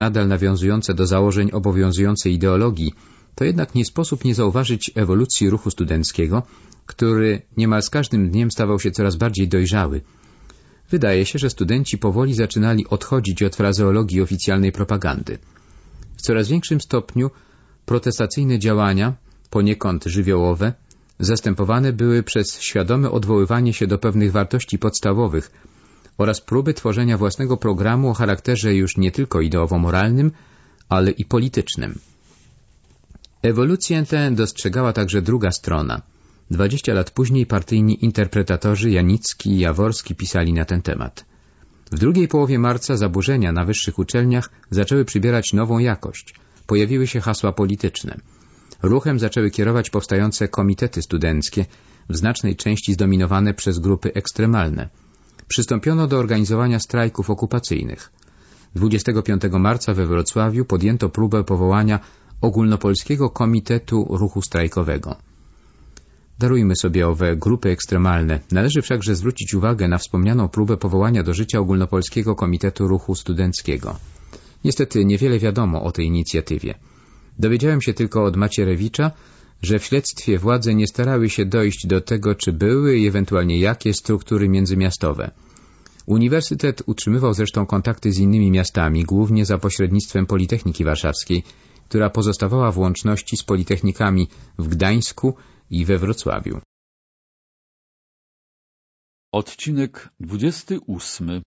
nadal nawiązujące do założeń obowiązującej ideologii, to jednak nie sposób nie zauważyć ewolucji ruchu studenckiego, który niemal z każdym dniem stawał się coraz bardziej dojrzały. Wydaje się, że studenci powoli zaczynali odchodzić od frazeologii oficjalnej propagandy. W coraz większym stopniu protestacyjne działania, poniekąd żywiołowe, zastępowane były przez świadome odwoływanie się do pewnych wartości podstawowych oraz próby tworzenia własnego programu o charakterze już nie tylko ideowo-moralnym, ale i politycznym. Ewolucję tę dostrzegała także druga strona. Dwadzieścia lat później partyjni interpretatorzy Janicki i Jaworski pisali na ten temat. W drugiej połowie marca zaburzenia na wyższych uczelniach zaczęły przybierać nową jakość. Pojawiły się hasła polityczne. Ruchem zaczęły kierować powstające komitety studenckie, w znacznej części zdominowane przez grupy ekstremalne. Przystąpiono do organizowania strajków okupacyjnych. 25 marca we Wrocławiu podjęto próbę powołania Ogólnopolskiego Komitetu Ruchu Strajkowego. Darujmy sobie owe grupy ekstremalne. Należy wszakże zwrócić uwagę na wspomnianą próbę powołania do życia Ogólnopolskiego Komitetu Ruchu Studenckiego. Niestety niewiele wiadomo o tej inicjatywie. Dowiedziałem się tylko od Macierewicza, że w śledztwie władze nie starały się dojść do tego, czy były i ewentualnie jakie struktury międzymiastowe. Uniwersytet utrzymywał zresztą kontakty z innymi miastami, głównie za pośrednictwem Politechniki Warszawskiej, która pozostawała w łączności z politechnikami w Gdańsku i we Wrocławiu. Odcinek 28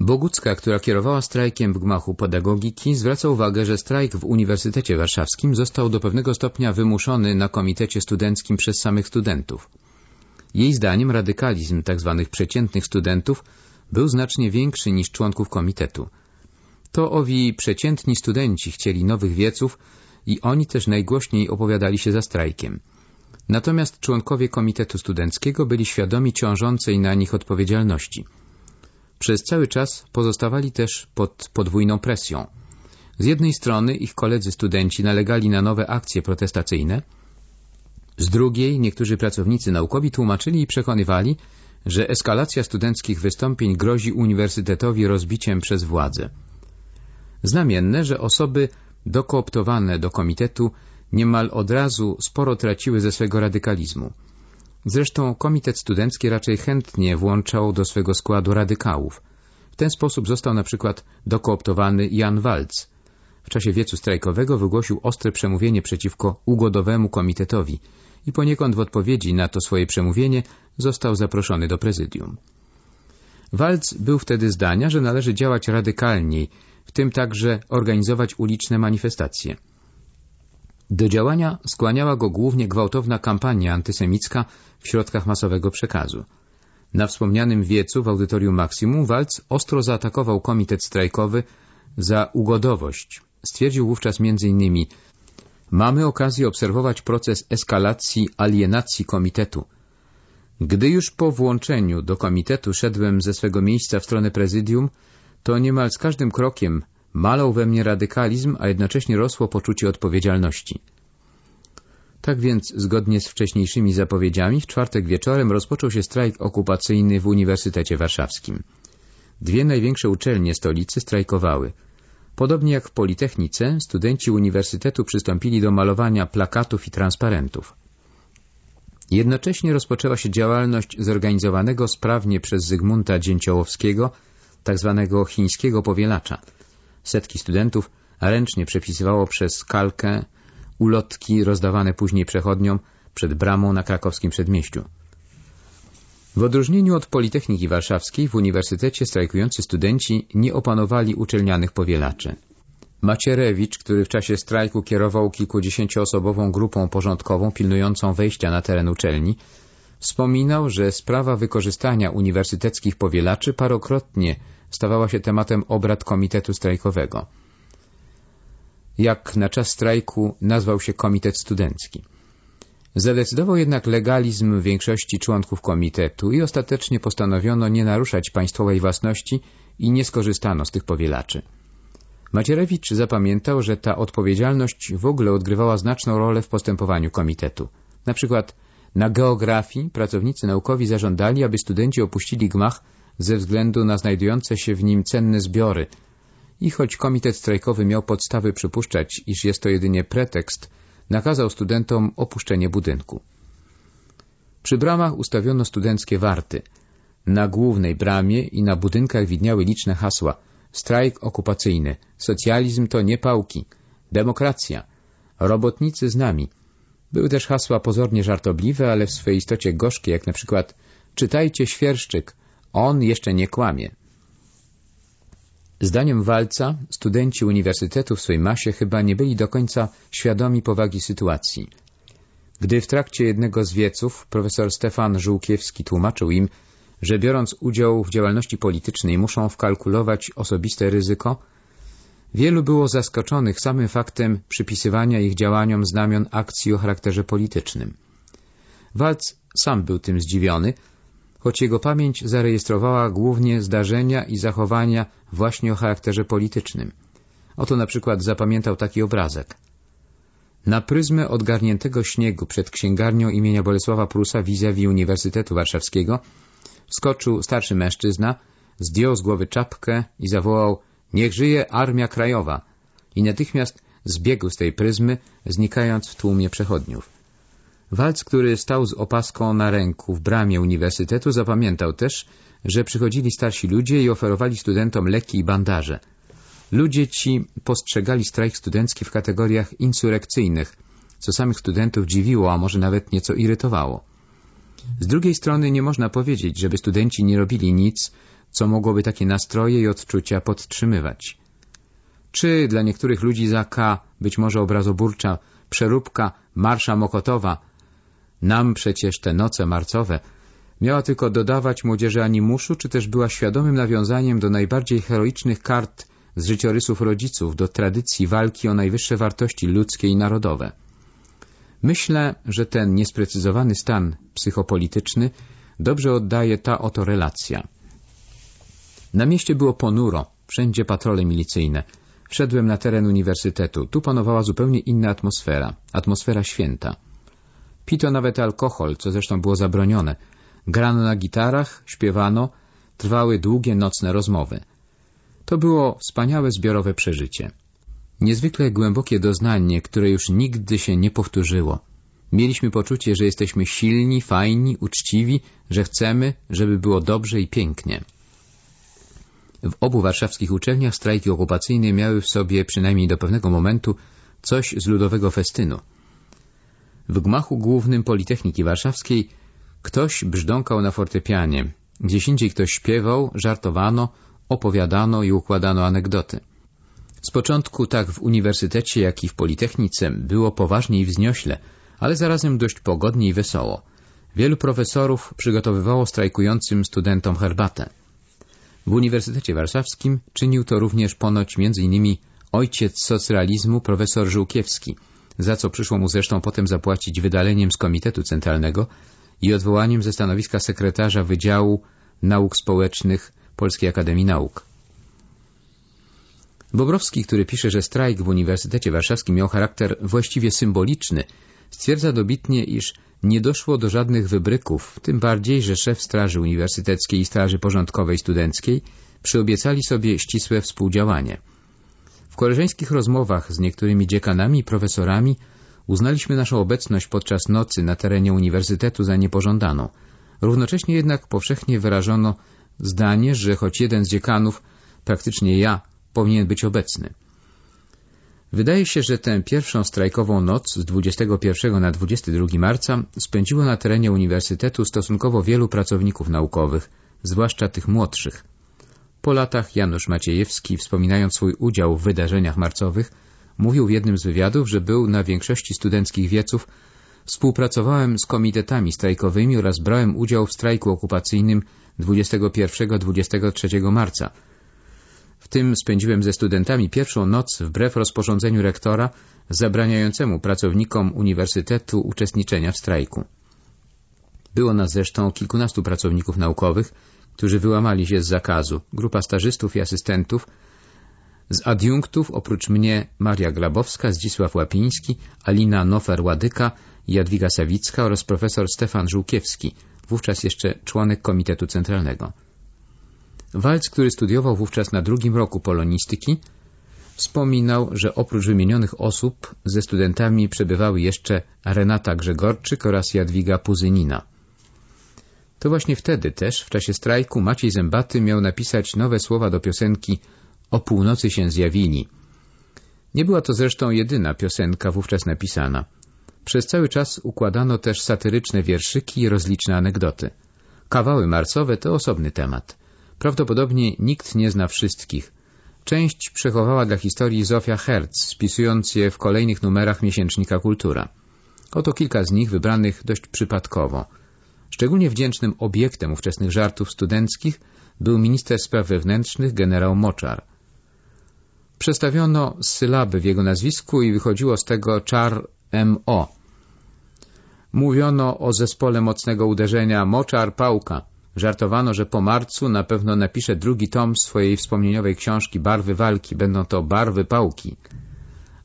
Bogucka, która kierowała strajkiem w gmachu pedagogiki, zwraca uwagę, że strajk w Uniwersytecie Warszawskim został do pewnego stopnia wymuszony na komitecie studenckim przez samych studentów. Jej zdaniem radykalizm tzw. Tak przeciętnych studentów był znacznie większy niż członków komitetu. To owi przeciętni studenci chcieli nowych wieców i oni też najgłośniej opowiadali się za strajkiem. Natomiast członkowie komitetu studenckiego byli świadomi ciążącej na nich odpowiedzialności – przez cały czas pozostawali też pod podwójną presją. Z jednej strony ich koledzy studenci nalegali na nowe akcje protestacyjne, z drugiej niektórzy pracownicy naukowi tłumaczyli i przekonywali, że eskalacja studenckich wystąpień grozi uniwersytetowi rozbiciem przez władzę. Znamienne, że osoby dokooptowane do komitetu niemal od razu sporo traciły ze swego radykalizmu. Zresztą komitet studencki raczej chętnie włączał do swego składu radykałów. W ten sposób został na przykład dokooptowany Jan Walc. W czasie wiecu strajkowego wygłosił ostre przemówienie przeciwko ugodowemu komitetowi i poniekąd w odpowiedzi na to swoje przemówienie został zaproszony do prezydium. Walc był wtedy zdania, że należy działać radykalniej, w tym także organizować uliczne manifestacje. Do działania skłaniała go głównie gwałtowna kampania antysemicka w środkach masowego przekazu. Na wspomnianym wiecu w audytorium Maksimum Walc ostro zaatakował komitet strajkowy za ugodowość. Stwierdził wówczas m.in. Mamy okazję obserwować proces eskalacji alienacji komitetu. Gdy już po włączeniu do komitetu szedłem ze swego miejsca w stronę prezydium, to niemal z każdym krokiem malał we mnie radykalizm, a jednocześnie rosło poczucie odpowiedzialności. Tak więc, zgodnie z wcześniejszymi zapowiedziami, w czwartek wieczorem rozpoczął się strajk okupacyjny w Uniwersytecie Warszawskim. Dwie największe uczelnie stolicy strajkowały. Podobnie jak w Politechnice, studenci uniwersytetu przystąpili do malowania plakatów i transparentów. Jednocześnie rozpoczęła się działalność zorganizowanego sprawnie przez Zygmunta Dzięciołowskiego, tzw. Tak chińskiego powielacza. Setki studentów ręcznie przepisywało przez kalkę ulotki rozdawane później przechodniom przed bramą na krakowskim przedmieściu. W odróżnieniu od Politechniki Warszawskiej w uniwersytecie strajkujący studenci nie opanowali uczelnianych powielaczy. Macierewicz, który w czasie strajku kierował kilkudziesięcioosobową grupą porządkową pilnującą wejścia na teren uczelni, wspominał, że sprawa wykorzystania uniwersyteckich powielaczy parokrotnie stawała się tematem obrad komitetu strajkowego jak na czas strajku nazwał się Komitet Studencki. Zadecydował jednak legalizm większości członków komitetu i ostatecznie postanowiono nie naruszać państwowej własności i nie skorzystano z tych powielaczy. Macierewicz zapamiętał, że ta odpowiedzialność w ogóle odgrywała znaczną rolę w postępowaniu komitetu. Na przykład na geografii pracownicy naukowi zażądali, aby studenci opuścili gmach ze względu na znajdujące się w nim cenne zbiory i choć komitet strajkowy miał podstawy przypuszczać, iż jest to jedynie pretekst, nakazał studentom opuszczenie budynku. Przy bramach ustawiono studenckie warty. Na głównej bramie i na budynkach widniały liczne hasła strajk okupacyjny, socjalizm to nie pałki, demokracja, robotnicy z nami. Były też hasła pozornie żartobliwe, ale w swojej istocie gorzkie, jak na przykład czytajcie Świerszczyk, on jeszcze nie kłamie. Zdaniem Walca, studenci uniwersytetu w swojej masie chyba nie byli do końca świadomi powagi sytuacji. Gdy w trakcie jednego z wieców profesor Stefan Żółkiewski tłumaczył im, że biorąc udział w działalności politycznej muszą wkalkulować osobiste ryzyko, wielu było zaskoczonych samym faktem przypisywania ich działaniom znamion akcji o charakterze politycznym. Walc sam był tym zdziwiony, choć jego pamięć zarejestrowała głównie zdarzenia i zachowania właśnie o charakterze politycznym. Oto na przykład zapamiętał taki obrazek. Na pryzmę odgarniętego śniegu przed księgarnią imienia Bolesława Prusa vis-a-vis Uniwersytetu Warszawskiego wskoczył starszy mężczyzna, zdjął z głowy czapkę i zawołał Niech żyje Armia Krajowa! I natychmiast zbiegł z tej pryzmy, znikając w tłumie przechodniów. Walc, który stał z opaską na ręku w bramie uniwersytetu, zapamiętał też, że przychodzili starsi ludzie i oferowali studentom leki i bandaże. Ludzie ci postrzegali strajk studencki w kategoriach insurekcyjnych, co samych studentów dziwiło, a może nawet nieco irytowało. Z drugiej strony nie można powiedzieć, żeby studenci nie robili nic, co mogłoby takie nastroje i odczucia podtrzymywać. Czy dla niektórych ludzi za K, być może obrazoburcza, przeróbka Marsza Mokotowa, nam przecież te noce marcowe, miała tylko dodawać młodzieży animuszu, czy też była świadomym nawiązaniem do najbardziej heroicznych kart z życiorysów rodziców, do tradycji walki o najwyższe wartości ludzkie i narodowe. Myślę, że ten niesprecyzowany stan psychopolityczny dobrze oddaje ta oto relacja. Na mieście było ponuro, wszędzie patrole milicyjne. Wszedłem na teren uniwersytetu. Tu panowała zupełnie inna atmosfera, atmosfera święta. Pito nawet alkohol, co zresztą było zabronione. Grano na gitarach, śpiewano, trwały długie nocne rozmowy. To było wspaniałe zbiorowe przeżycie. Niezwykle głębokie doznanie, które już nigdy się nie powtórzyło. Mieliśmy poczucie, że jesteśmy silni, fajni, uczciwi, że chcemy, żeby było dobrze i pięknie. W obu warszawskich uczelniach strajki okupacyjne miały w sobie, przynajmniej do pewnego momentu, coś z ludowego festynu. W gmachu głównym Politechniki Warszawskiej ktoś brzdąkał na fortepianie, gdzieś indziej ktoś śpiewał, żartowano, opowiadano i układano anegdoty. Z początku tak w uniwersytecie, jak i w Politechnice było poważnie i wzniośle, ale zarazem dość pogodnie i wesoło. Wielu profesorów przygotowywało strajkującym studentom herbatę. W Uniwersytecie Warszawskim czynił to również ponoć m.in. ojciec socrealizmu profesor Żółkiewski, za co przyszło mu zresztą potem zapłacić wydaleniem z Komitetu Centralnego i odwołaniem ze stanowiska sekretarza Wydziału Nauk Społecznych Polskiej Akademii Nauk. Bobrowski, który pisze, że strajk w Uniwersytecie Warszawskim miał charakter właściwie symboliczny, stwierdza dobitnie, iż nie doszło do żadnych wybryków, tym bardziej, że szef Straży Uniwersyteckiej i Straży Porządkowej Studenckiej przyobiecali sobie ścisłe współdziałanie. W koleżeńskich rozmowach z niektórymi dziekanami i profesorami uznaliśmy naszą obecność podczas nocy na terenie uniwersytetu za niepożądaną. Równocześnie jednak powszechnie wyrażono zdanie, że choć jeden z dziekanów, praktycznie ja, powinien być obecny. Wydaje się, że tę pierwszą strajkową noc z 21 na 22 marca spędziło na terenie uniwersytetu stosunkowo wielu pracowników naukowych, zwłaszcza tych młodszych. Po latach Janusz Maciejewski, wspominając swój udział w wydarzeniach marcowych, mówił w jednym z wywiadów, że był na większości studenckich wieców, współpracowałem z komitetami strajkowymi oraz brałem udział w strajku okupacyjnym 21-23 marca, w tym spędziłem ze studentami pierwszą noc wbrew rozporządzeniu rektora zabraniającemu pracownikom uniwersytetu uczestniczenia w strajku. Było nas zresztą kilkunastu pracowników naukowych, którzy wyłamali się z zakazu, grupa stażystów i asystentów, z adiunktów oprócz mnie Maria Glabowska, Zdzisław Łapiński, Alina Nofer-Ładyka, Jadwiga Sawicka oraz profesor Stefan Żółkiewski, wówczas jeszcze członek Komitetu Centralnego. Walc, który studiował wówczas na drugim roku polonistyki, wspominał, że oprócz wymienionych osób ze studentami przebywały jeszcze Renata Grzegorczyk oraz Jadwiga Puzynina. To właśnie wtedy też, w czasie strajku, Maciej Zębaty miał napisać nowe słowa do piosenki O północy się zjawili. Nie była to zresztą jedyna piosenka wówczas napisana. Przez cały czas układano też satyryczne wierszyki i rozliczne anegdoty. Kawały marcowe to osobny temat. Prawdopodobnie nikt nie zna wszystkich. Część przechowała dla historii Zofia Herz, spisując je w kolejnych numerach miesięcznika Kultura. Oto kilka z nich wybranych dość przypadkowo. Szczególnie wdzięcznym obiektem ówczesnych żartów studenckich był minister spraw wewnętrznych generał Moczar. Przestawiono sylaby w jego nazwisku i wychodziło z tego czar M.O. Mówiono o zespole mocnego uderzenia Moczar Pałka. Żartowano, że po marcu na pewno napisze drugi tom swojej wspomnieniowej książki Barwy Walki. Będą to barwy pałki.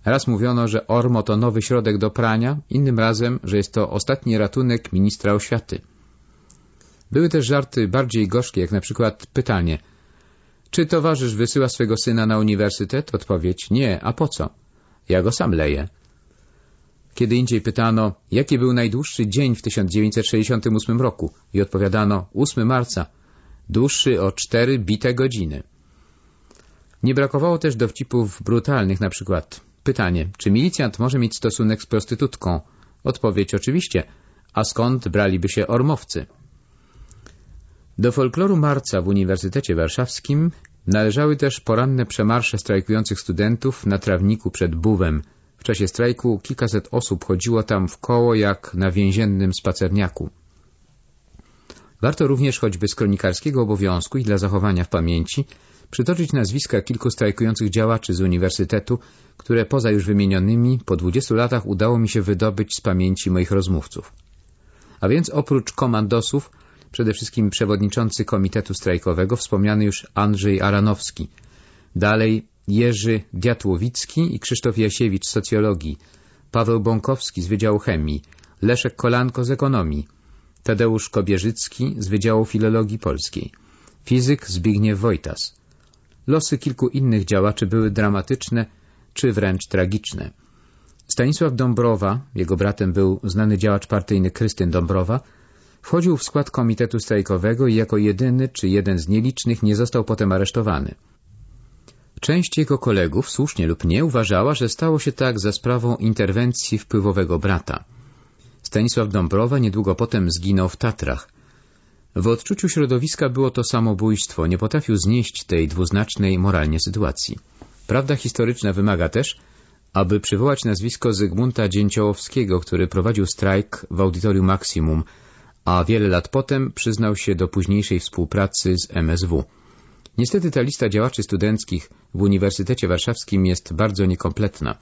Raz mówiono, że Ormo to nowy środek do prania, innym razem, że jest to ostatni ratunek ministra oświaty. Były też żarty bardziej gorzkie, jak na przykład pytanie czy towarzysz wysyła swego syna na uniwersytet? Odpowiedź nie, a po co? Ja go sam leję. Kiedy indziej pytano, jaki był najdłuższy dzień w 1968 roku i odpowiadano 8 marca, dłuższy o cztery bite godziny. Nie brakowało też dowcipów brutalnych, na przykład pytanie, czy milicjant może mieć stosunek z prostytutką? Odpowiedź oczywiście, a skąd braliby się ormowcy? Do folkloru marca w Uniwersytecie Warszawskim należały też poranne przemarsze strajkujących studentów na trawniku przed Buwem. W czasie strajku kilkaset osób chodziło tam w koło jak na więziennym spacerniaku. Warto również choćby z kronikarskiego obowiązku i dla zachowania w pamięci przytoczyć nazwiska kilku strajkujących działaczy z uniwersytetu, które poza już wymienionymi po dwudziestu latach udało mi się wydobyć z pamięci moich rozmówców. A więc oprócz komandosów przede wszystkim przewodniczący Komitetu Strajkowego, wspomniany już Andrzej Aranowski. Dalej Jerzy Diatłowicki i Krzysztof Jasiewicz z socjologii, Paweł Bąkowski z Wydziału Chemii, Leszek Kolanko z ekonomii, Tadeusz Kobierzycki z Wydziału Filologii Polskiej, fizyk Zbigniew Wojtas. Losy kilku innych działaczy były dramatyczne czy wręcz tragiczne. Stanisław Dąbrowa, jego bratem był znany działacz partyjny Krystyn Dąbrowa, Wchodził w skład komitetu strajkowego i jako jedyny czy jeden z nielicznych nie został potem aresztowany. Część jego kolegów, słusznie lub nie, uważała, że stało się tak za sprawą interwencji wpływowego brata. Stanisław Dąbrowa niedługo potem zginął w Tatrach. W odczuciu środowiska było to samobójstwo, nie potrafił znieść tej dwuznacznej moralnie sytuacji. Prawda historyczna wymaga też, aby przywołać nazwisko Zygmunta Dzięciołowskiego, który prowadził strajk w Audytorium Maksimum a wiele lat potem przyznał się do późniejszej współpracy z MSW. Niestety ta lista działaczy studenckich w Uniwersytecie Warszawskim jest bardzo niekompletna.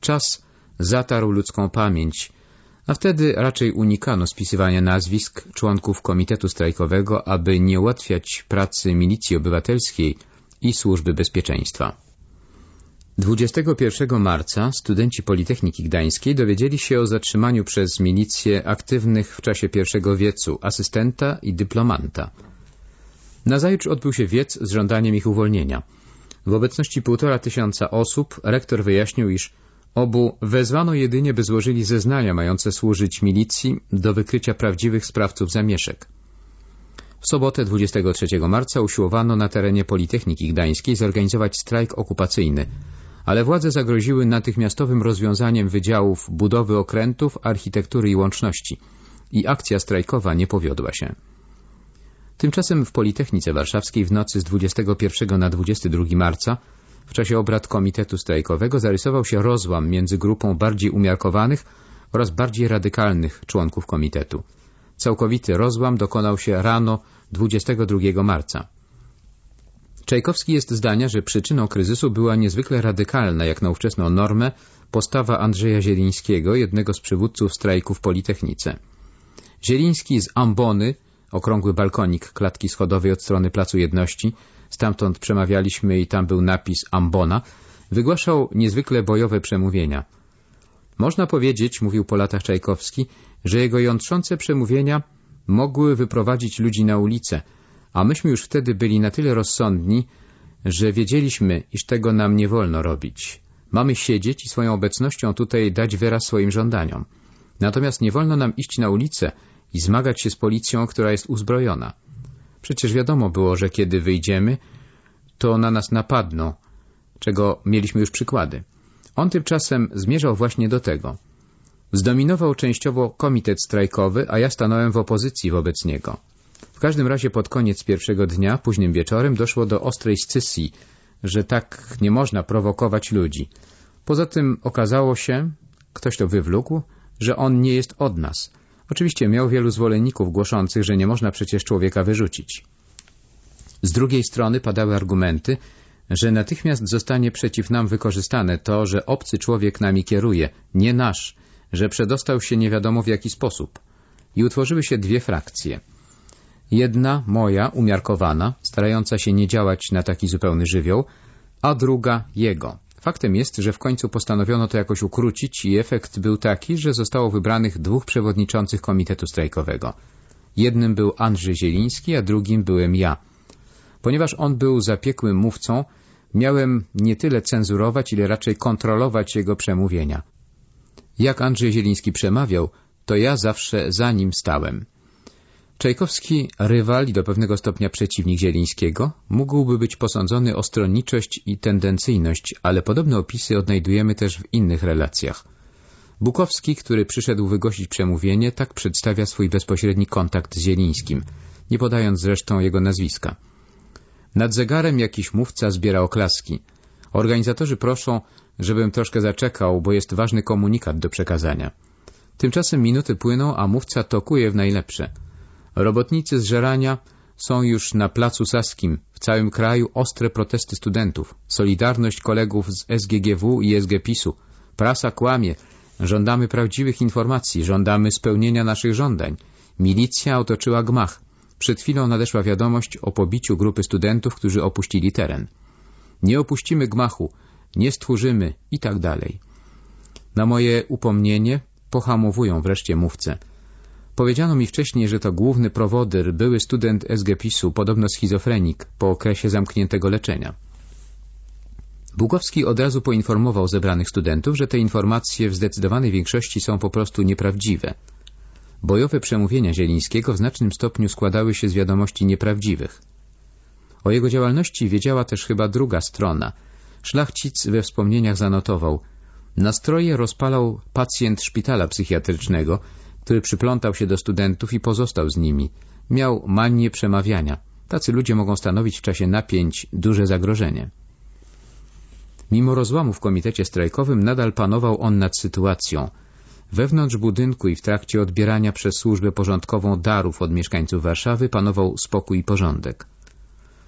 Czas zatarł ludzką pamięć, a wtedy raczej unikano spisywania nazwisk członków Komitetu Strajkowego, aby nie ułatwiać pracy milicji obywatelskiej i służby bezpieczeństwa. 21 marca studenci Politechniki Gdańskiej dowiedzieli się o zatrzymaniu przez milicję aktywnych w czasie pierwszego wiecu asystenta i dyplomanta. Nazajutrz odbył się wiec z żądaniem ich uwolnienia. W obecności półtora tysiąca osób rektor wyjaśnił, iż obu wezwano jedynie, by złożyli zeznania mające służyć milicji do wykrycia prawdziwych sprawców zamieszek. W sobotę 23 marca usiłowano na terenie Politechniki Gdańskiej zorganizować strajk okupacyjny – ale władze zagroziły natychmiastowym rozwiązaniem wydziałów budowy okrętów, architektury i łączności i akcja strajkowa nie powiodła się. Tymczasem w Politechnice Warszawskiej w nocy z 21 na 22 marca w czasie obrad Komitetu Strajkowego zarysował się rozłam między grupą bardziej umiarkowanych oraz bardziej radykalnych członków komitetu. Całkowity rozłam dokonał się rano 22 marca. Czajkowski jest zdania, że przyczyną kryzysu była niezwykle radykalna, jak na ówczesną normę, postawa Andrzeja Zielińskiego, jednego z przywódców strajku w Politechnice. Zieliński z Ambony, okrągły balkonik klatki schodowej od strony Placu Jedności, stamtąd przemawialiśmy i tam był napis Ambona, wygłaszał niezwykle bojowe przemówienia. Można powiedzieć, mówił po latach Czajkowski, że jego jątrzące przemówienia mogły wyprowadzić ludzi na ulicę, a myśmy już wtedy byli na tyle rozsądni, że wiedzieliśmy, iż tego nam nie wolno robić. Mamy siedzieć i swoją obecnością tutaj dać wyraz swoim żądaniom. Natomiast nie wolno nam iść na ulicę i zmagać się z policją, która jest uzbrojona. Przecież wiadomo było, że kiedy wyjdziemy, to na nas napadną, czego mieliśmy już przykłady. On tymczasem zmierzał właśnie do tego. Zdominował częściowo komitet strajkowy, a ja stanąłem w opozycji wobec niego. W każdym razie pod koniec pierwszego dnia, późnym wieczorem, doszło do ostrej scysji, że tak nie można prowokować ludzi. Poza tym okazało się, ktoś to wywlókł, że on nie jest od nas. Oczywiście miał wielu zwolenników głoszących, że nie można przecież człowieka wyrzucić. Z drugiej strony padały argumenty, że natychmiast zostanie przeciw nam wykorzystane to, że obcy człowiek nami kieruje, nie nasz, że przedostał się nie wiadomo w jaki sposób. I utworzyły się dwie frakcje. Jedna, moja, umiarkowana, starająca się nie działać na taki zupełny żywioł, a druga, jego. Faktem jest, że w końcu postanowiono to jakoś ukrócić i efekt był taki, że zostało wybranych dwóch przewodniczących komitetu strajkowego. Jednym był Andrzej Zieliński, a drugim byłem ja. Ponieważ on był zapiekłym mówcą, miałem nie tyle cenzurować, ile raczej kontrolować jego przemówienia. Jak Andrzej Zieliński przemawiał, to ja zawsze za nim stałem. Czajkowski, rywal i do pewnego stopnia przeciwnik Zielińskiego, mógłby być posądzony o stronniczość i tendencyjność, ale podobne opisy odnajdujemy też w innych relacjach. Bukowski, który przyszedł wygłosić przemówienie, tak przedstawia swój bezpośredni kontakt z Zielińskim, nie podając zresztą jego nazwiska. Nad zegarem jakiś mówca zbiera oklaski. Organizatorzy proszą, żebym troszkę zaczekał, bo jest ważny komunikat do przekazania. Tymczasem minuty płyną, a mówca tokuje w najlepsze – Robotnicy z Żerania są już na placu Saskim. W całym kraju ostre protesty studentów. Solidarność kolegów z SGGW i SGPiS-u. Prasa kłamie. Żądamy prawdziwych informacji. Żądamy spełnienia naszych żądań. Milicja otoczyła gmach. Przed chwilą nadeszła wiadomość o pobiciu grupy studentów, którzy opuścili teren. Nie opuścimy gmachu, nie stchórzymy i tak dalej. Na moje upomnienie pohamowują wreszcie mówcę. Powiedziano mi wcześniej, że to główny prowodyr, były student SGPiS-u, podobno schizofrenik, po okresie zamkniętego leczenia. Bugowski od razu poinformował zebranych studentów, że te informacje w zdecydowanej większości są po prostu nieprawdziwe. Bojowe przemówienia Zielińskiego w znacznym stopniu składały się z wiadomości nieprawdziwych. O jego działalności wiedziała też chyba druga strona. Szlachcic we wspomnieniach zanotował Nastroje rozpalał pacjent szpitala psychiatrycznego, który przyplątał się do studentów i pozostał z nimi. Miał manię przemawiania. Tacy ludzie mogą stanowić w czasie napięć duże zagrożenie. Mimo rozłamu w komitecie strajkowym nadal panował on nad sytuacją. Wewnątrz budynku i w trakcie odbierania przez służbę porządkową darów od mieszkańców Warszawy panował spokój i porządek.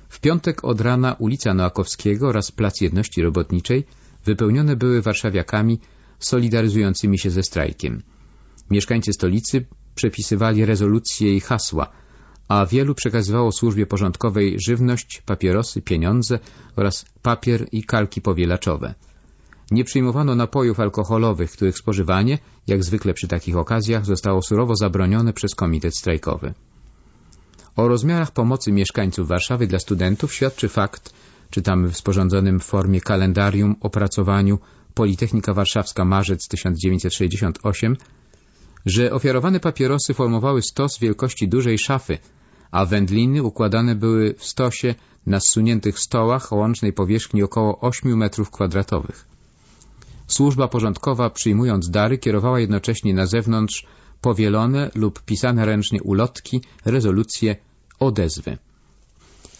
W piątek od rana ulica Noakowskiego oraz Plac Jedności Robotniczej wypełnione były warszawiakami solidaryzującymi się ze strajkiem. Mieszkańcy stolicy przepisywali rezolucje i hasła, a wielu przekazywało służbie porządkowej żywność, papierosy, pieniądze oraz papier i kalki powielaczowe. Nie przyjmowano napojów alkoholowych, których spożywanie, jak zwykle przy takich okazjach, zostało surowo zabronione przez komitet strajkowy. O rozmiarach pomocy mieszkańców Warszawy dla studentów świadczy fakt, czytamy w sporządzonym w formie kalendarium opracowaniu Politechnika Warszawska marzec 1968, że ofiarowane papierosy formowały stos wielkości dużej szafy, a wędliny układane były w stosie na zsuniętych stołach o łącznej powierzchni około 8 metrów kwadratowych. Służba porządkowa, przyjmując dary, kierowała jednocześnie na zewnątrz powielone lub pisane ręcznie ulotki, rezolucje, odezwy.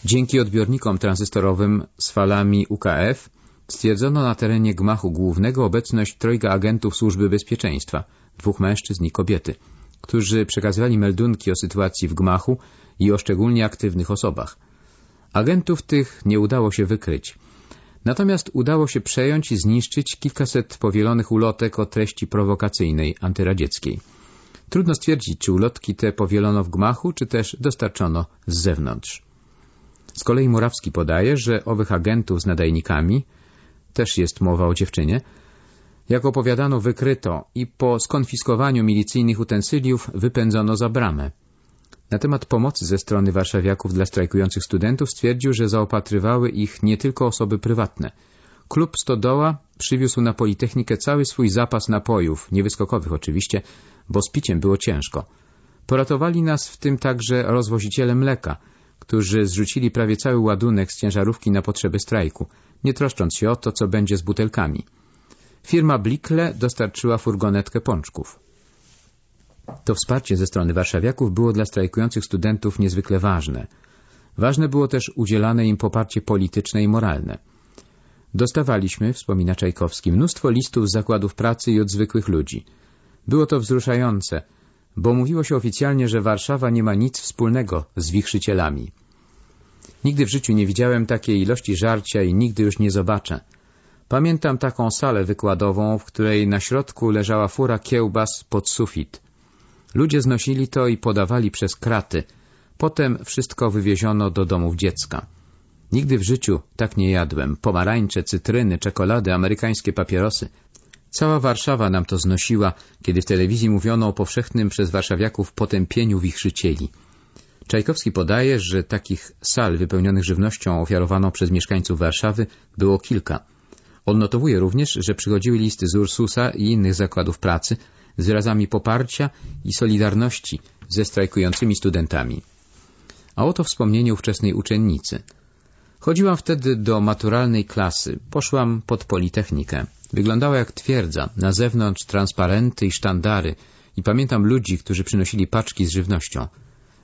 Dzięki odbiornikom tranzystorowym z falami UKF stwierdzono na terenie gmachu głównego obecność trojga agentów Służby Bezpieczeństwa – dwóch mężczyzn i kobiety, którzy przekazywali meldunki o sytuacji w gmachu i o szczególnie aktywnych osobach. Agentów tych nie udało się wykryć. Natomiast udało się przejąć i zniszczyć kilkaset powielonych ulotek o treści prowokacyjnej, antyradzieckiej. Trudno stwierdzić, czy ulotki te powielono w gmachu, czy też dostarczono z zewnątrz. Z kolei Murawski podaje, że owych agentów z nadajnikami, też jest mowa o dziewczynie, jak opowiadano, wykryto i po skonfiskowaniu milicyjnych utensyliów wypędzono za bramę. na temat pomocy ze strony warszawiaków dla strajkujących studentów stwierdził, że zaopatrywały ich nie tylko osoby prywatne. Klub Stodoła przywiózł na Politechnikę cały swój zapas napojów, niewyskokowych oczywiście, bo z piciem było ciężko. Poratowali nas w tym także rozwoziciele mleka, którzy zrzucili prawie cały ładunek z ciężarówki na potrzeby strajku, nie troszcząc się o to, co będzie z butelkami. Firma Blikle dostarczyła furgonetkę pączków. To wsparcie ze strony warszawiaków było dla strajkujących studentów niezwykle ważne. Ważne było też udzielane im poparcie polityczne i moralne. Dostawaliśmy, wspomina Czajkowski, mnóstwo listów z zakładów pracy i od zwykłych ludzi. Było to wzruszające, bo mówiło się oficjalnie, że Warszawa nie ma nic wspólnego z wichrzycielami. Nigdy w życiu nie widziałem takiej ilości żarcia i nigdy już nie zobaczę. Pamiętam taką salę wykładową, w której na środku leżała fura kiełbas pod sufit. Ludzie znosili to i podawali przez kraty. Potem wszystko wywieziono do domów dziecka. Nigdy w życiu tak nie jadłem. Pomarańcze, cytryny, czekolady, amerykańskie papierosy. Cała Warszawa nam to znosiła, kiedy w telewizji mówiono o powszechnym przez warszawiaków potępieniu wichrzycieli. Czajkowski podaje, że takich sal wypełnionych żywnością ofiarowaną przez mieszkańców Warszawy było kilka. Odnotowuje również, że przychodziły listy z Ursusa i innych zakładów pracy z wyrazami poparcia i solidarności ze strajkującymi studentami. A oto wspomnienie ówczesnej uczennicy. Chodziłam wtedy do maturalnej klasy. Poszłam pod Politechnikę. Wyglądała jak twierdza, na zewnątrz transparenty i sztandary i pamiętam ludzi, którzy przynosili paczki z żywnością.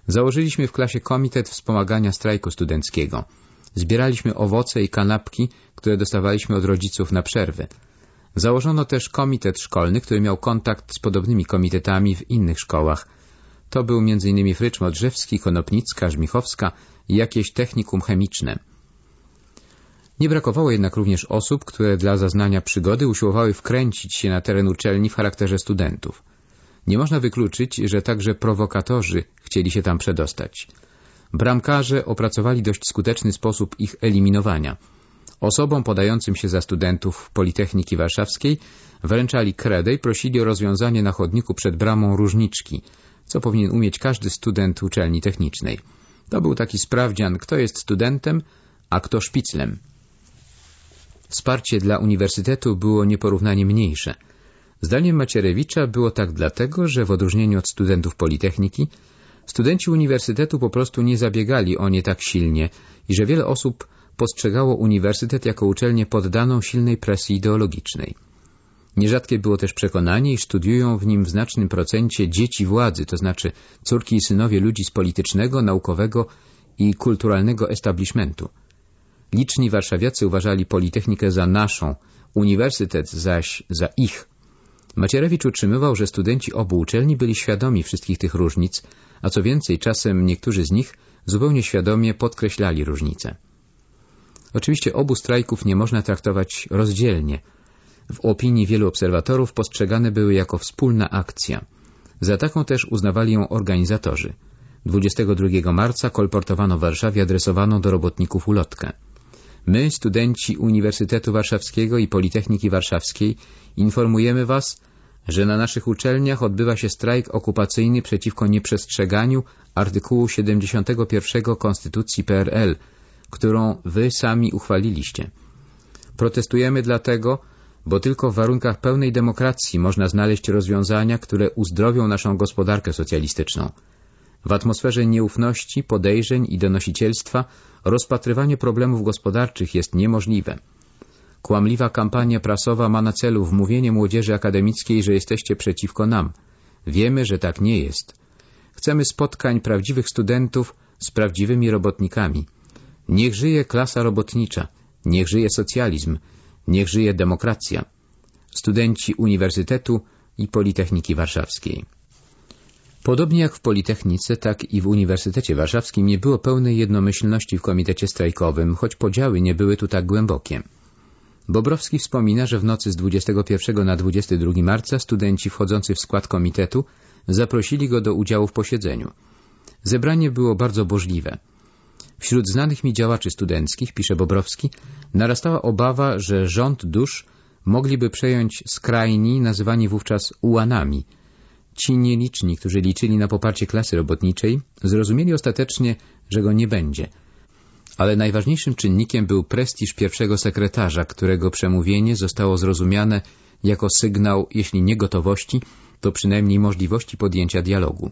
Założyliśmy w klasie komitet wspomagania strajku studenckiego. Zbieraliśmy owoce i kanapki, które dostawaliśmy od rodziców na przerwy. Założono też komitet szkolny, który miał kontakt z podobnymi komitetami w innych szkołach. To był m.in. Frycz Modrzewski, Konopnicka, Żmichowska i jakieś technikum chemiczne. Nie brakowało jednak również osób, które dla zaznania przygody usiłowały wkręcić się na teren uczelni w charakterze studentów. Nie można wykluczyć, że także prowokatorzy chcieli się tam przedostać. Bramkarze opracowali dość skuteczny sposób ich eliminowania. Osobom podającym się za studentów Politechniki Warszawskiej wręczali kredę i prosili o rozwiązanie na chodniku przed bramą różniczki, co powinien umieć każdy student uczelni technicznej. To był taki sprawdzian, kto jest studentem, a kto szpiclem. Wsparcie dla uniwersytetu było nieporównanie mniejsze. Zdaniem Macierewicza było tak dlatego, że w odróżnieniu od studentów Politechniki studenci uniwersytetu po prostu nie zabiegali o nie tak silnie i że wiele osób postrzegało uniwersytet jako uczelnię poddaną silnej presji ideologicznej. Nierzadkie było też przekonanie, iż studiują w nim w znacznym procencie dzieci władzy, to znaczy córki i synowie ludzi z politycznego, naukowego i kulturalnego establishmentu. Liczni warszawiacy uważali Politechnikę za naszą, uniwersytet zaś za ich. Macierewicz utrzymywał, że studenci obu uczelni byli świadomi wszystkich tych różnic, a co więcej, czasem niektórzy z nich zupełnie świadomie podkreślali różnice. Oczywiście obu strajków nie można traktować rozdzielnie. W opinii wielu obserwatorów postrzegane były jako wspólna akcja. Za taką też uznawali ją organizatorzy. 22 marca kolportowano w Warszawie adresowaną do robotników ulotkę. My, studenci Uniwersytetu Warszawskiego i Politechniki Warszawskiej, informujemy Was, że na naszych uczelniach odbywa się strajk okupacyjny przeciwko nieprzestrzeganiu artykułu 71 Konstytucji PRL, którą Wy sami uchwaliliście. Protestujemy dlatego, bo tylko w warunkach pełnej demokracji można znaleźć rozwiązania, które uzdrowią naszą gospodarkę socjalistyczną. W atmosferze nieufności, podejrzeń i donosicielstwa rozpatrywanie problemów gospodarczych jest niemożliwe. Kłamliwa kampania prasowa ma na celu wmówienie młodzieży akademickiej, że jesteście przeciwko nam. Wiemy, że tak nie jest. Chcemy spotkań prawdziwych studentów z prawdziwymi robotnikami. Niech żyje klasa robotnicza, niech żyje socjalizm, niech żyje demokracja. Studenci Uniwersytetu i Politechniki Warszawskiej. Podobnie jak w Politechnice, tak i w Uniwersytecie Warszawskim nie było pełnej jednomyślności w komitecie strajkowym, choć podziały nie były tu tak głębokie. Bobrowski wspomina, że w nocy z 21 na 22 marca studenci wchodzący w skład komitetu zaprosili go do udziału w posiedzeniu. Zebranie było bardzo bożliwe. Wśród znanych mi działaczy studenckich, pisze Bobrowski, narastała obawa, że rząd dusz mogliby przejąć skrajni, nazywani wówczas ułanami – Ci nieliczni, którzy liczyli na poparcie klasy robotniczej, zrozumieli ostatecznie, że go nie będzie. Ale najważniejszym czynnikiem był prestiż pierwszego sekretarza, którego przemówienie zostało zrozumiane jako sygnał, jeśli nie gotowości, to przynajmniej możliwości podjęcia dialogu.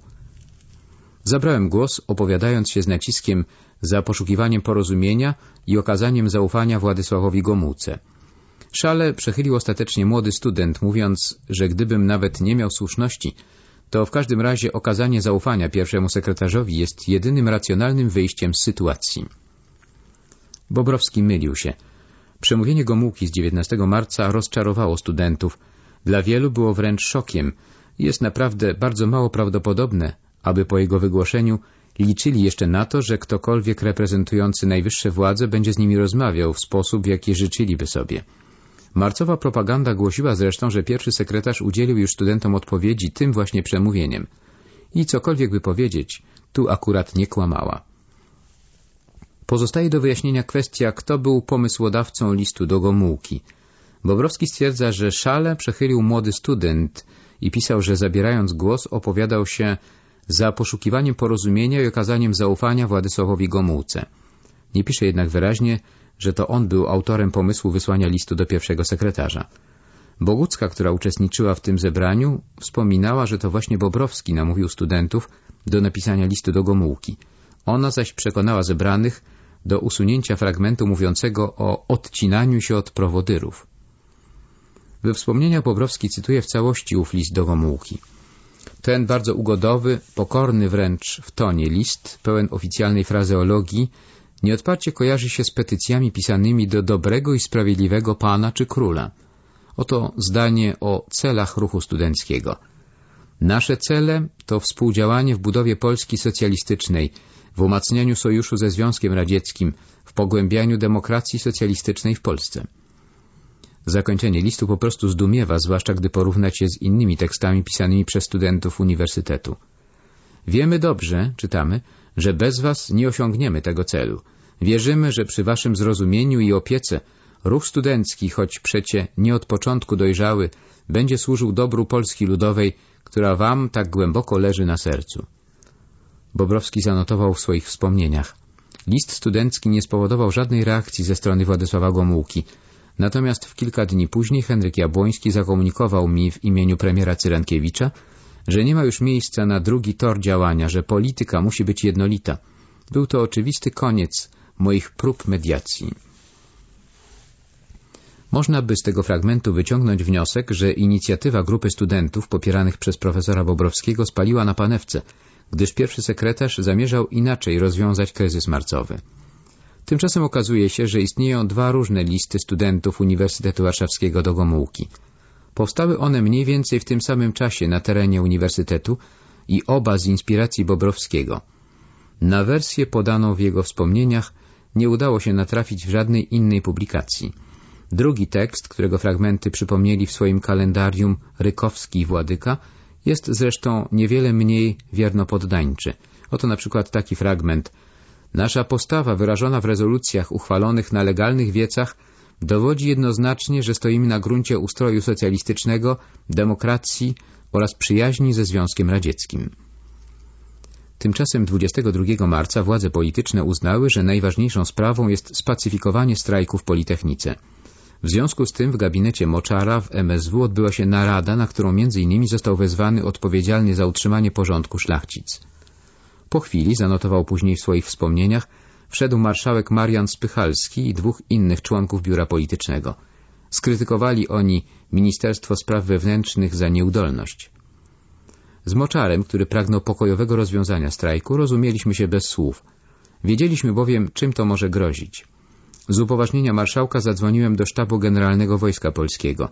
Zabrałem głos, opowiadając się z naciskiem za poszukiwaniem porozumienia i okazaniem zaufania Władysławowi Gomułce. Szale przechylił ostatecznie młody student, mówiąc, że gdybym nawet nie miał słuszności, to w każdym razie okazanie zaufania pierwszemu sekretarzowi jest jedynym racjonalnym wyjściem z sytuacji. Bobrowski mylił się. Przemówienie Gomułki z 19 marca rozczarowało studentów. Dla wielu było wręcz szokiem. Jest naprawdę bardzo mało prawdopodobne, aby po jego wygłoszeniu liczyli jeszcze na to, że ktokolwiek reprezentujący najwyższe władze będzie z nimi rozmawiał w sposób, jaki życzyliby sobie. Marcowa propaganda głosiła zresztą, że pierwszy sekretarz udzielił już studentom odpowiedzi tym właśnie przemówieniem. I cokolwiek by powiedzieć, tu akurat nie kłamała. Pozostaje do wyjaśnienia kwestia, kto był pomysłodawcą listu do Gomułki. Bobrowski stwierdza, że szale przechylił młody student i pisał, że zabierając głos opowiadał się za poszukiwaniem porozumienia i okazaniem zaufania Władysławowi Gomułce. Nie pisze jednak wyraźnie, że to on był autorem pomysłu wysłania listu do pierwszego sekretarza. Bogucka, która uczestniczyła w tym zebraniu, wspominała, że to właśnie Bobrowski namówił studentów do napisania listu do Gomułki. Ona zaś przekonała zebranych do usunięcia fragmentu mówiącego o odcinaniu się od prowodyrów. We wspomnieniach Bobrowski cytuje w całości ów list do Gomułki. Ten bardzo ugodowy, pokorny wręcz w tonie list, pełen oficjalnej frazeologii, nieodparcie kojarzy się z petycjami pisanymi do dobrego i sprawiedliwego pana czy króla. Oto zdanie o celach ruchu studenckiego. Nasze cele to współdziałanie w budowie Polski socjalistycznej, w umacnianiu sojuszu ze Związkiem Radzieckim, w pogłębianiu demokracji socjalistycznej w Polsce. Zakończenie listu po prostu zdumiewa, zwłaszcza gdy porównać je z innymi tekstami pisanymi przez studentów uniwersytetu. Wiemy dobrze, czytamy, że bez was nie osiągniemy tego celu. Wierzymy, że przy waszym zrozumieniu i opiece ruch studencki, choć przecie nie od początku dojrzały, będzie służył dobru Polski Ludowej, która wam tak głęboko leży na sercu. Bobrowski zanotował w swoich wspomnieniach. List studencki nie spowodował żadnej reakcji ze strony Władysława Gomułki. Natomiast w kilka dni później Henryk Jabłoński zakomunikował mi w imieniu premiera Cyrankiewicza, że nie ma już miejsca na drugi tor działania, że polityka musi być jednolita. Był to oczywisty koniec moich prób mediacji. Można by z tego fragmentu wyciągnąć wniosek, że inicjatywa grupy studentów popieranych przez profesora Bobrowskiego spaliła na panewce, gdyż pierwszy sekretarz zamierzał inaczej rozwiązać kryzys marcowy. Tymczasem okazuje się, że istnieją dwa różne listy studentów Uniwersytetu Warszawskiego do Gomułki. Powstały one mniej więcej w tym samym czasie na terenie uniwersytetu i oba z inspiracji Bobrowskiego. Na wersję podaną w jego wspomnieniach nie udało się natrafić w żadnej innej publikacji. Drugi tekst, którego fragmenty przypomnieli w swoim kalendarium Rykowski i Władyka, jest zresztą niewiele mniej wiernopoddańczy. Oto na przykład taki fragment. Nasza postawa wyrażona w rezolucjach uchwalonych na legalnych wiecach dowodzi jednoznacznie, że stoimy na gruncie ustroju socjalistycznego, demokracji oraz przyjaźni ze Związkiem Radzieckim. Tymczasem 22 marca władze polityczne uznały, że najważniejszą sprawą jest spacyfikowanie strajku w Politechnice. W związku z tym w gabinecie Moczara w MSW odbyła się narada, na którą m.in. został wezwany odpowiedzialny za utrzymanie porządku szlachcic. Po chwili, zanotował później w swoich wspomnieniach, wszedł marszałek Marian Spychalski i dwóch innych członków biura politycznego. Skrytykowali oni Ministerstwo Spraw Wewnętrznych za nieudolność. Z Moczarem, który pragnął pokojowego rozwiązania strajku, rozumieliśmy się bez słów. Wiedzieliśmy bowiem, czym to może grozić. Z upoważnienia marszałka zadzwoniłem do sztabu generalnego Wojska Polskiego.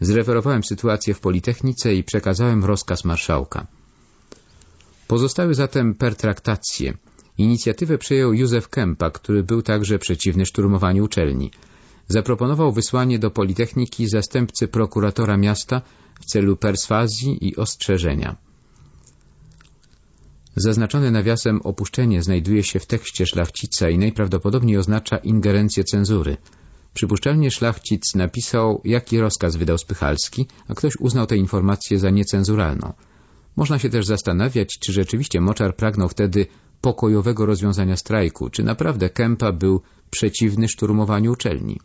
Zreferowałem sytuację w Politechnice i przekazałem rozkaz marszałka. Pozostały zatem pertraktacje. Inicjatywę przejął Józef Kępa, który był także przeciwny szturmowaniu uczelni. Zaproponował wysłanie do Politechniki zastępcy prokuratora miasta w celu perswazji i ostrzeżenia. Zaznaczone nawiasem opuszczenie znajduje się w tekście szlachcica i najprawdopodobniej oznacza ingerencję cenzury. Przypuszczalnie szlachcic napisał, jaki rozkaz wydał Spychalski, a ktoś uznał tę informację za niecenzuralną. Można się też zastanawiać, czy rzeczywiście Moczar pragnął wtedy pokojowego rozwiązania strajku, czy naprawdę Kępa był przeciwny szturmowaniu uczelni.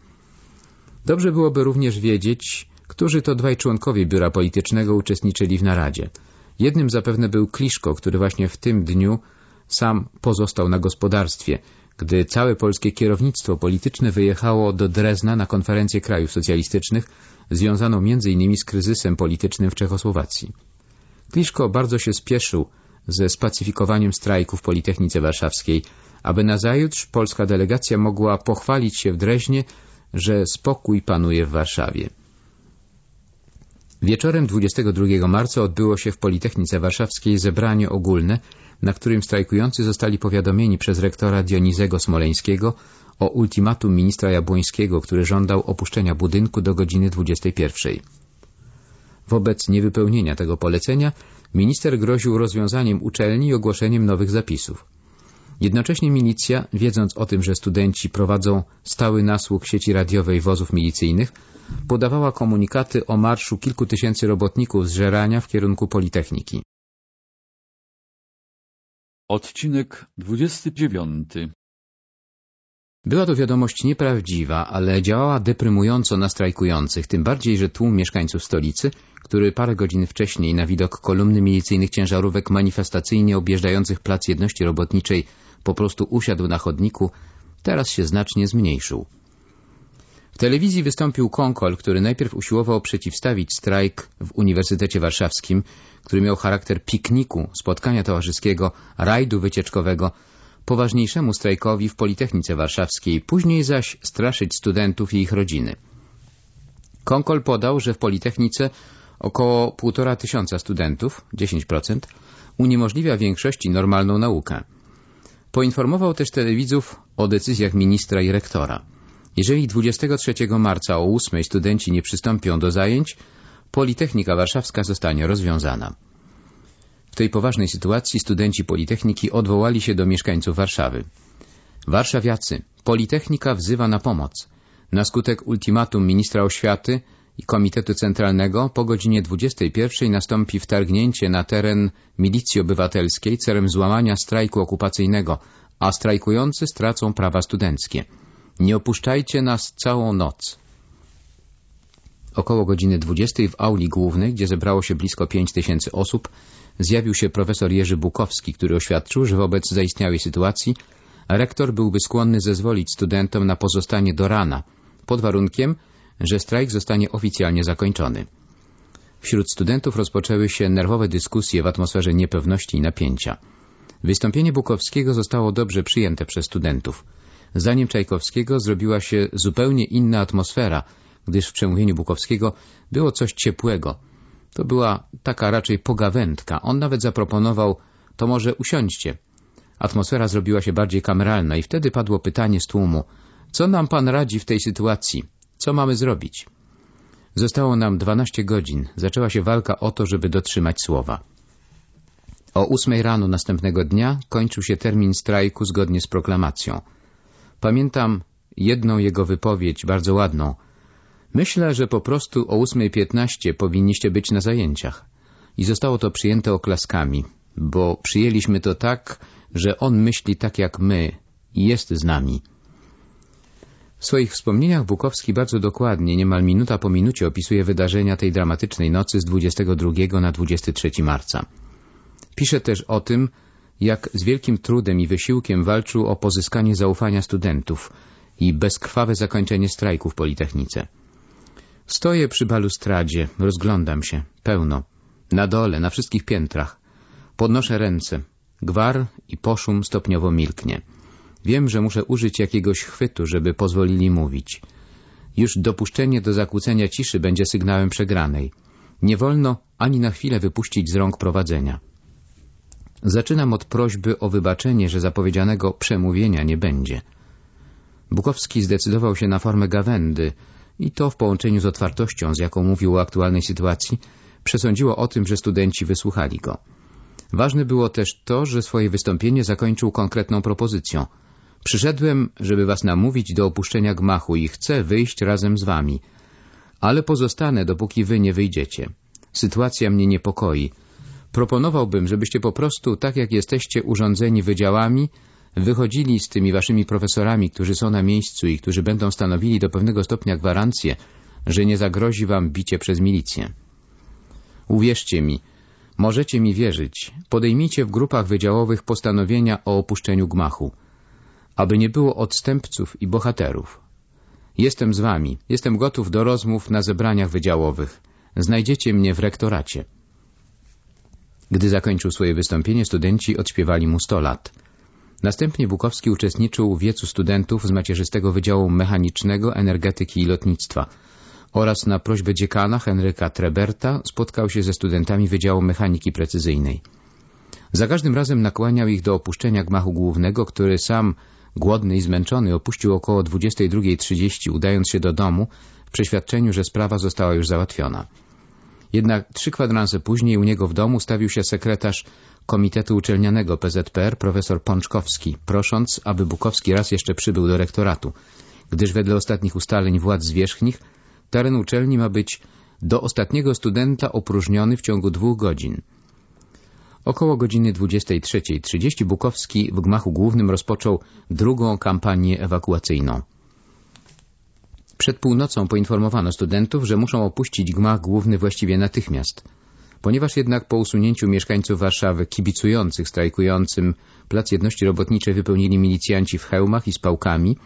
Dobrze byłoby również wiedzieć, którzy to dwaj członkowie biura politycznego uczestniczyli w naradzie. Jednym zapewne był Kliszko, który właśnie w tym dniu sam pozostał na gospodarstwie, gdy całe polskie kierownictwo polityczne wyjechało do Drezna na konferencję krajów socjalistycznych, związaną m.in. z kryzysem politycznym w Czechosłowacji. Kliszko bardzo się spieszył ze spacyfikowaniem strajku w Politechnice Warszawskiej, aby nazajutrz polska delegacja mogła pochwalić się w Dreźnie, że spokój panuje w Warszawie. Wieczorem 22 marca odbyło się w Politechnice Warszawskiej zebranie ogólne, na którym strajkujący zostali powiadomieni przez rektora Dionizego Smoleńskiego o ultimatum ministra Jabłońskiego, który żądał opuszczenia budynku do godziny 21. Wobec niewypełnienia tego polecenia minister groził rozwiązaniem uczelni i ogłoszeniem nowych zapisów. Jednocześnie milicja, wiedząc o tym, że studenci prowadzą stały nasłuch sieci radiowej wozów milicyjnych, podawała komunikaty o marszu kilku tysięcy robotników z Żerania w kierunku Politechniki. Odcinek 29 Była to wiadomość nieprawdziwa, ale działała deprymująco na strajkujących, tym bardziej, że tłum mieszkańców stolicy, który parę godzin wcześniej na widok kolumny milicyjnych ciężarówek manifestacyjnie objeżdżających Plac Jedności Robotniczej po prostu usiadł na chodniku, teraz się znacznie zmniejszył. W telewizji wystąpił Konkol, który najpierw usiłował przeciwstawić strajk w Uniwersytecie Warszawskim, który miał charakter pikniku, spotkania towarzyskiego, rajdu wycieczkowego, poważniejszemu strajkowi w Politechnice Warszawskiej, później zaś straszyć studentów i ich rodziny. Konkol podał, że w Politechnice około półtora tysiąca studentów, 10%, uniemożliwia większości normalną naukę. Poinformował też telewidzów o decyzjach ministra i rektora. Jeżeli 23 marca o 8 studenci nie przystąpią do zajęć, Politechnika Warszawska zostanie rozwiązana. W tej poważnej sytuacji studenci Politechniki odwołali się do mieszkańców Warszawy. Warszawiacy, Politechnika wzywa na pomoc. Na skutek ultimatum ministra oświaty i Komitetu Centralnego po godzinie 21 nastąpi wtargnięcie na teren milicji obywatelskiej celem złamania strajku okupacyjnego, a strajkujący stracą prawa studenckie. Nie opuszczajcie nas całą noc. Około godziny 20 w auli głównej, gdzie zebrało się blisko 5 tysięcy osób, zjawił się profesor Jerzy Bukowski, który oświadczył, że wobec zaistniałej sytuacji rektor byłby skłonny zezwolić studentom na pozostanie do rana, pod warunkiem, że strajk zostanie oficjalnie zakończony. Wśród studentów rozpoczęły się nerwowe dyskusje w atmosferze niepewności i napięcia. Wystąpienie Bukowskiego zostało dobrze przyjęte przez studentów. Zdaniem Czajkowskiego zrobiła się zupełnie inna atmosfera, gdyż w przemówieniu Bukowskiego było coś ciepłego. To była taka raczej pogawędka. On nawet zaproponował, to może usiądźcie. Atmosfera zrobiła się bardziej kameralna i wtedy padło pytanie z tłumu, co nam pan radzi w tej sytuacji? Co mamy zrobić? Zostało nam 12 godzin. Zaczęła się walka o to, żeby dotrzymać słowa. O ósmej rano następnego dnia kończył się termin strajku zgodnie z proklamacją. Pamiętam jedną jego wypowiedź, bardzo ładną. Myślę, że po prostu o 8.15 powinniście być na zajęciach. I zostało to przyjęte oklaskami, bo przyjęliśmy to tak, że on myśli tak jak my i jest z nami. W swoich wspomnieniach Bukowski bardzo dokładnie, niemal minuta po minucie opisuje wydarzenia tej dramatycznej nocy z 22 na 23 marca. Pisze też o tym, jak z wielkim trudem i wysiłkiem walczył o pozyskanie zaufania studentów i bezkrwawe zakończenie strajku w Politechnice. Stoję przy balustradzie, rozglądam się, pełno, na dole, na wszystkich piętrach. Podnoszę ręce. Gwar i poszum stopniowo milknie. Wiem, że muszę użyć jakiegoś chwytu, żeby pozwolili mówić. Już dopuszczenie do zakłócenia ciszy będzie sygnałem przegranej. Nie wolno ani na chwilę wypuścić z rąk prowadzenia. Zaczynam od prośby o wybaczenie, że zapowiedzianego przemówienia nie będzie. Bukowski zdecydował się na formę gawędy i to w połączeniu z otwartością, z jaką mówił o aktualnej sytuacji, przesądziło o tym, że studenci wysłuchali go. Ważne było też to, że swoje wystąpienie zakończył konkretną propozycją. Przyszedłem, żeby was namówić do opuszczenia gmachu i chcę wyjść razem z wami, ale pozostanę, dopóki wy nie wyjdziecie. Sytuacja mnie niepokoi. Proponowałbym, żebyście po prostu, tak jak jesteście urządzeni wydziałami, wychodzili z tymi waszymi profesorami, którzy są na miejscu i którzy będą stanowili do pewnego stopnia gwarancję, że nie zagrozi wam bicie przez milicję. Uwierzcie mi, możecie mi wierzyć, podejmijcie w grupach wydziałowych postanowienia o opuszczeniu gmachu, aby nie było odstępców i bohaterów. Jestem z wami, jestem gotów do rozmów na zebraniach wydziałowych. Znajdziecie mnie w rektoracie. Gdy zakończył swoje wystąpienie, studenci odśpiewali mu sto lat. Następnie Bukowski uczestniczył w wiecu studentów z macierzystego Wydziału Mechanicznego, Energetyki i Lotnictwa oraz na prośbę dziekana Henryka Treberta spotkał się ze studentami Wydziału Mechaniki Precyzyjnej. Za każdym razem nakłaniał ich do opuszczenia gmachu głównego, który sam, głodny i zmęczony, opuścił około 22.30, udając się do domu w przeświadczeniu, że sprawa została już załatwiona. Jednak trzy kwadranse później u niego w domu stawił się sekretarz Komitetu Uczelnianego PZPR profesor Pączkowski, prosząc, aby Bukowski raz jeszcze przybył do rektoratu, gdyż wedle ostatnich ustaleń władz zwierzchnich teren uczelni ma być do ostatniego studenta opróżniony w ciągu dwóch godzin. Około godziny 23.30 Bukowski w gmachu głównym rozpoczął drugą kampanię ewakuacyjną. Przed północą poinformowano studentów, że muszą opuścić gmach główny właściwie natychmiast. Ponieważ jednak po usunięciu mieszkańców Warszawy kibicujących strajkującym Plac Jedności Robotniczej wypełnili milicjanci w hełmach i z pałkami,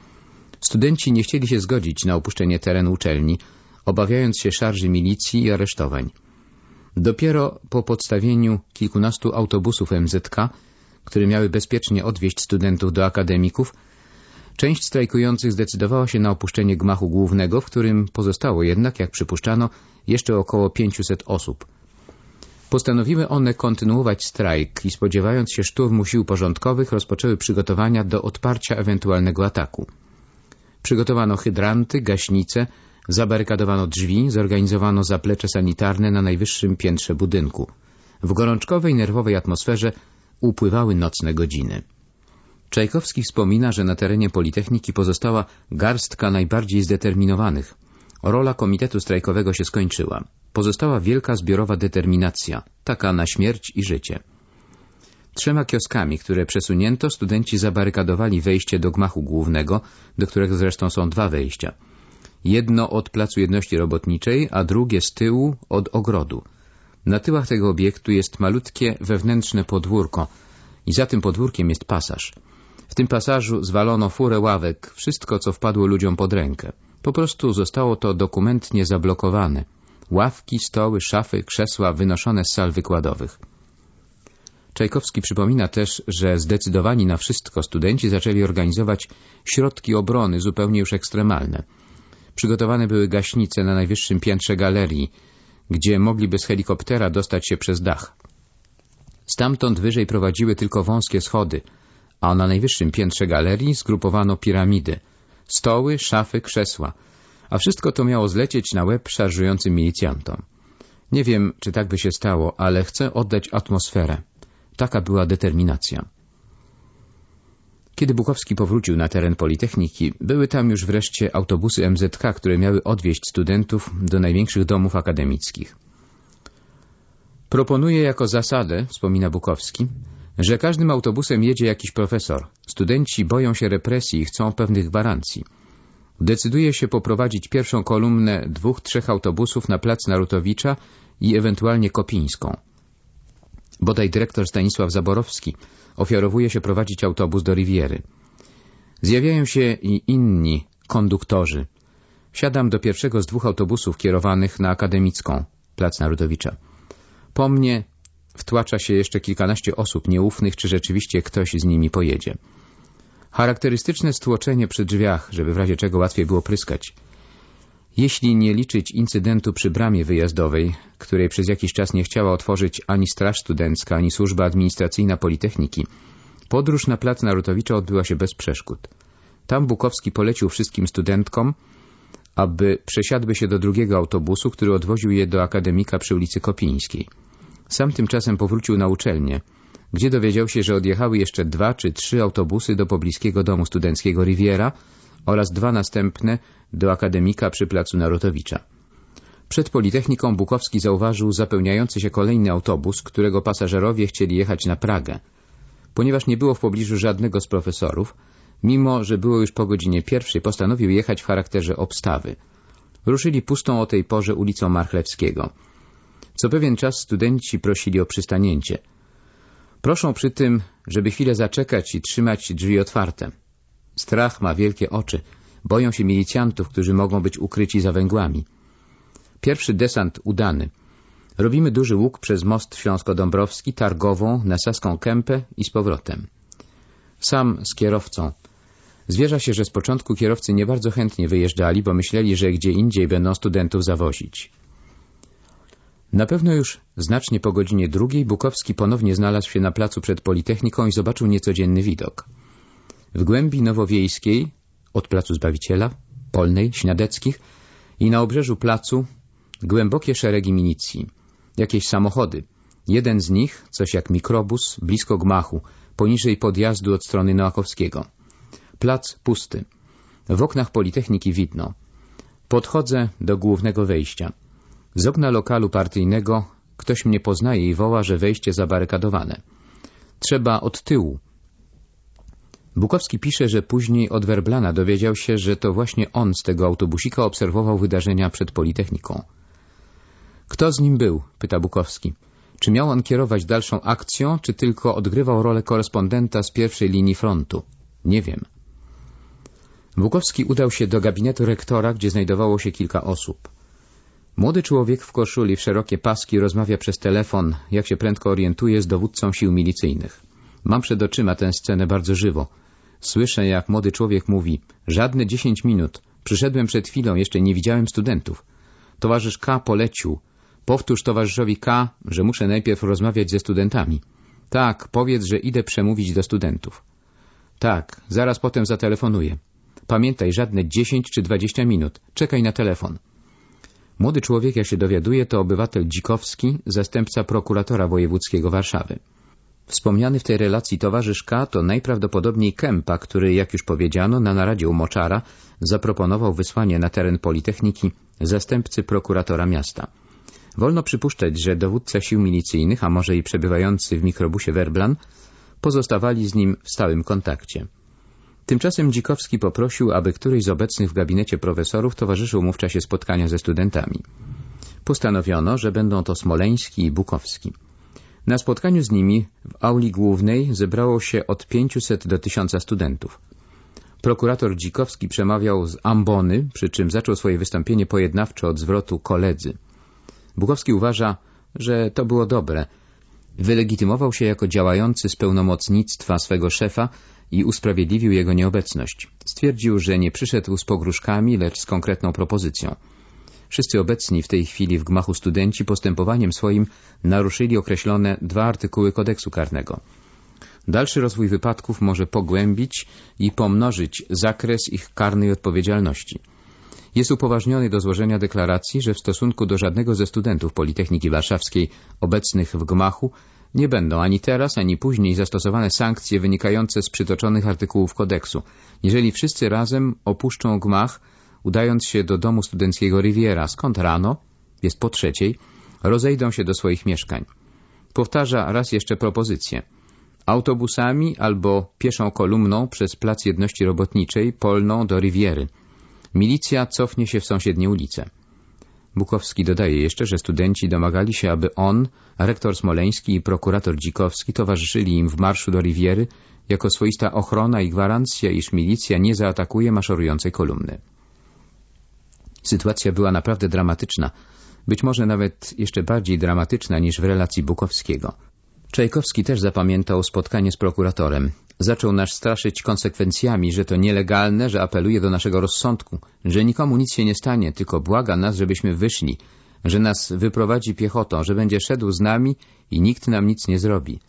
studenci nie chcieli się zgodzić na opuszczenie terenu uczelni, obawiając się szarży milicji i aresztowań. Dopiero po podstawieniu kilkunastu autobusów MZK, które miały bezpiecznie odwieźć studentów do akademików, Część strajkujących zdecydowała się na opuszczenie gmachu głównego, w którym pozostało jednak, jak przypuszczano, jeszcze około 500 osób. Postanowiły one kontynuować strajk i spodziewając się szturmu sił porządkowych rozpoczęły przygotowania do odparcia ewentualnego ataku. Przygotowano hydranty, gaśnice, zabarykadowano drzwi, zorganizowano zaplecze sanitarne na najwyższym piętrze budynku. W gorączkowej, nerwowej atmosferze upływały nocne godziny. Czajkowski wspomina, że na terenie Politechniki pozostała garstka najbardziej zdeterminowanych. Rola komitetu strajkowego się skończyła. Pozostała wielka zbiorowa determinacja, taka na śmierć i życie. Trzema kioskami, które przesunięto, studenci zabarykadowali wejście do gmachu głównego, do którego zresztą są dwa wejścia. Jedno od Placu Jedności Robotniczej, a drugie z tyłu od ogrodu. Na tyłach tego obiektu jest malutkie wewnętrzne podwórko i za tym podwórkiem jest pasaż. Tym pasażu zwalono furę ławek, wszystko co wpadło ludziom pod rękę. Po prostu zostało to dokumentnie zablokowane. Ławki, stoły, szafy, krzesła wynoszone z sal wykładowych. Czajkowski przypomina też, że zdecydowani na wszystko studenci zaczęli organizować środki obrony zupełnie już ekstremalne. Przygotowane były gaśnice na najwyższym piętrze galerii, gdzie mogliby z helikoptera dostać się przez dach. Stamtąd wyżej prowadziły tylko wąskie schody, a na najwyższym piętrze galerii zgrupowano piramidy, stoły, szafy, krzesła, a wszystko to miało zlecieć na łeb szarżującym milicjantom. Nie wiem, czy tak by się stało, ale chcę oddać atmosferę. Taka była determinacja. Kiedy Bukowski powrócił na teren Politechniki, były tam już wreszcie autobusy MZK, które miały odwieźć studentów do największych domów akademickich. Proponuję jako zasadę, wspomina Bukowski, że każdym autobusem jedzie jakiś profesor. Studenci boją się represji i chcą pewnych gwarancji. Decyduje się poprowadzić pierwszą kolumnę dwóch, trzech autobusów na plac Narutowicza i ewentualnie Kopińską. Bodaj dyrektor Stanisław Zaborowski ofiarowuje się prowadzić autobus do Riviery. Zjawiają się i inni konduktorzy. Siadam do pierwszego z dwóch autobusów kierowanych na Akademicką, plac Narutowicza. Po mnie wtłacza się jeszcze kilkanaście osób nieufnych, czy rzeczywiście ktoś z nimi pojedzie. Charakterystyczne stłoczenie przy drzwiach, żeby w razie czego łatwiej było pryskać. Jeśli nie liczyć incydentu przy bramie wyjazdowej, której przez jakiś czas nie chciała otworzyć ani Straż Studencka, ani Służba Administracyjna Politechniki, podróż na plac Narutowicza odbyła się bez przeszkód. Tam Bukowski polecił wszystkim studentkom, aby przesiadły się do drugiego autobusu, który odwoził je do akademika przy ulicy Kopińskiej. Sam tymczasem powrócił na uczelnię, gdzie dowiedział się, że odjechały jeszcze dwa czy trzy autobusy do pobliskiego domu studenckiego Riviera oraz dwa następne do akademika przy placu Narutowicza. Przed Politechniką Bukowski zauważył zapełniający się kolejny autobus, którego pasażerowie chcieli jechać na Pragę. Ponieważ nie było w pobliżu żadnego z profesorów, mimo że było już po godzinie pierwszej, postanowił jechać w charakterze obstawy. Ruszyli pustą o tej porze ulicą Marchlewskiego. Co pewien czas studenci prosili o przystanięcie. Proszą przy tym, żeby chwilę zaczekać i trzymać drzwi otwarte. Strach ma wielkie oczy. Boją się milicjantów, którzy mogą być ukryci za węgłami. Pierwszy desant udany. Robimy duży łuk przez most Śląsko-Dąbrowski, Targową, na Saską Kępę i z powrotem. Sam z kierowcą. Zwierza się, że z początku kierowcy nie bardzo chętnie wyjeżdżali, bo myśleli, że gdzie indziej będą studentów zawozić. Na pewno już znacznie po godzinie drugiej Bukowski ponownie znalazł się na placu przed Politechniką i zobaczył niecodzienny widok. W głębi Nowowiejskiej, od Placu Zbawiciela, Polnej, Śniadeckich i na obrzeżu placu głębokie szeregi milicji. Jakieś samochody. Jeden z nich, coś jak mikrobus, blisko gmachu, poniżej podjazdu od strony Noakowskiego. Plac pusty. W oknach Politechniki widno. Podchodzę do głównego wejścia. Z okna lokalu partyjnego ktoś mnie poznaje i woła, że wejście zabarykadowane. Trzeba od tyłu. Bukowski pisze, że później od Werblana dowiedział się, że to właśnie on z tego autobusika obserwował wydarzenia przed Politechniką. Kto z nim był? pyta Bukowski. Czy miał on kierować dalszą akcją, czy tylko odgrywał rolę korespondenta z pierwszej linii frontu? Nie wiem. Bukowski udał się do gabinetu rektora, gdzie znajdowało się kilka osób. Młody człowiek w koszuli w szerokie paski rozmawia przez telefon, jak się prędko orientuje, z dowódcą sił milicyjnych. Mam przed oczyma tę scenę bardzo żywo. Słyszę, jak młody człowiek mówi, żadne dziesięć minut. Przyszedłem przed chwilą, jeszcze nie widziałem studentów. Towarzysz K. polecił. Powtórz towarzyszowi K., że muszę najpierw rozmawiać ze studentami. Tak, powiedz, że idę przemówić do studentów. Tak, zaraz potem zatelefonuję. Pamiętaj, żadne dziesięć czy dwadzieścia minut. Czekaj na telefon. Młody człowiek, jak się dowiaduje, to obywatel Dzikowski, zastępca prokuratora wojewódzkiego Warszawy. Wspomniany w tej relacji towarzysz K. to najprawdopodobniej Kępa, który, jak już powiedziano, na naradzie u Moczara zaproponował wysłanie na teren Politechniki zastępcy prokuratora miasta. Wolno przypuszczać, że dowódca sił milicyjnych, a może i przebywający w mikrobusie Werblan, pozostawali z nim w stałym kontakcie. Tymczasem Dzikowski poprosił, aby któryś z obecnych w gabinecie profesorów towarzyszył mu w czasie spotkania ze studentami. Postanowiono, że będą to Smoleński i Bukowski. Na spotkaniu z nimi w auli głównej zebrało się od 500 do 1000 studentów. Prokurator Dzikowski przemawiał z ambony, przy czym zaczął swoje wystąpienie pojednawczo od zwrotu koledzy. Bukowski uważa, że to było dobre. Wylegitymował się jako działający z pełnomocnictwa swego szefa i usprawiedliwił jego nieobecność. Stwierdził, że nie przyszedł z pogróżkami, lecz z konkretną propozycją. Wszyscy obecni w tej chwili w gmachu studenci postępowaniem swoim naruszyli określone dwa artykuły kodeksu karnego. Dalszy rozwój wypadków może pogłębić i pomnożyć zakres ich karnej odpowiedzialności. Jest upoważniony do złożenia deklaracji, że w stosunku do żadnego ze studentów Politechniki Warszawskiej obecnych w gmachu nie będą ani teraz, ani później zastosowane sankcje wynikające z przytoczonych artykułów kodeksu, jeżeli wszyscy razem opuszczą gmach, udając się do domu studenckiego Riviera, skąd rano, jest po trzeciej, rozejdą się do swoich mieszkań. Powtarza raz jeszcze propozycję. Autobusami albo pieszą kolumną przez Plac Jedności Robotniczej, Polną do Riviery. Milicja cofnie się w sąsiednie ulice. Bukowski dodaje jeszcze, że studenci domagali się, aby on, rektor Smoleński i prokurator Dzikowski towarzyszyli im w marszu do Riviery jako swoista ochrona i gwarancja, iż milicja nie zaatakuje maszerującej kolumny. Sytuacja była naprawdę dramatyczna, być może nawet jeszcze bardziej dramatyczna niż w relacji Bukowskiego. Czajkowski też zapamiętał spotkanie z prokuratorem. Zaczął nas straszyć konsekwencjami, że to nielegalne, że apeluje do naszego rozsądku, że nikomu nic się nie stanie, tylko błaga nas, żebyśmy wyszli, że nas wyprowadzi piechotą, że będzie szedł z nami i nikt nam nic nie zrobi.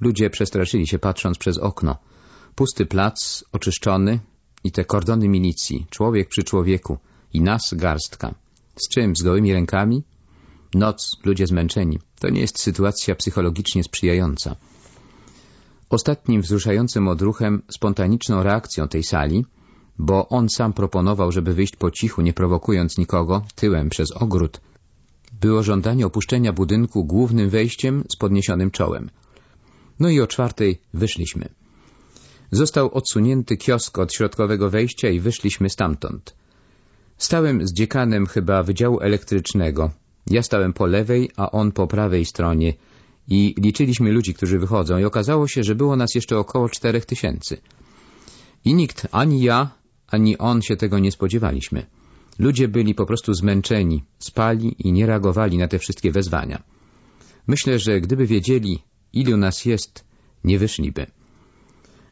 Ludzie przestraszyli się patrząc przez okno. Pusty plac, oczyszczony i te kordony milicji, człowiek przy człowieku i nas garstka. Z czym? Z gołymi rękami? Noc, ludzie zmęczeni. To nie jest sytuacja psychologicznie sprzyjająca. Ostatnim wzruszającym odruchem, spontaniczną reakcją tej sali bo on sam proponował, żeby wyjść po cichu, nie prowokując nikogo, tyłem przez ogród, było żądanie opuszczenia budynku głównym wejściem z podniesionym czołem. No i o czwartej wyszliśmy. Został odsunięty kiosk od środkowego wejścia i wyszliśmy stamtąd. Stałem z dziekanem chyba Wydziału Elektrycznego. Ja stałem po lewej, a on po prawej stronie i liczyliśmy ludzi, którzy wychodzą i okazało się, że było nas jeszcze około czterech tysięcy. I nikt, ani ja, ani on się tego nie spodziewaliśmy. Ludzie byli po prostu zmęczeni, spali i nie reagowali na te wszystkie wezwania. Myślę, że gdyby wiedzieli, ilu nas jest, nie wyszliby.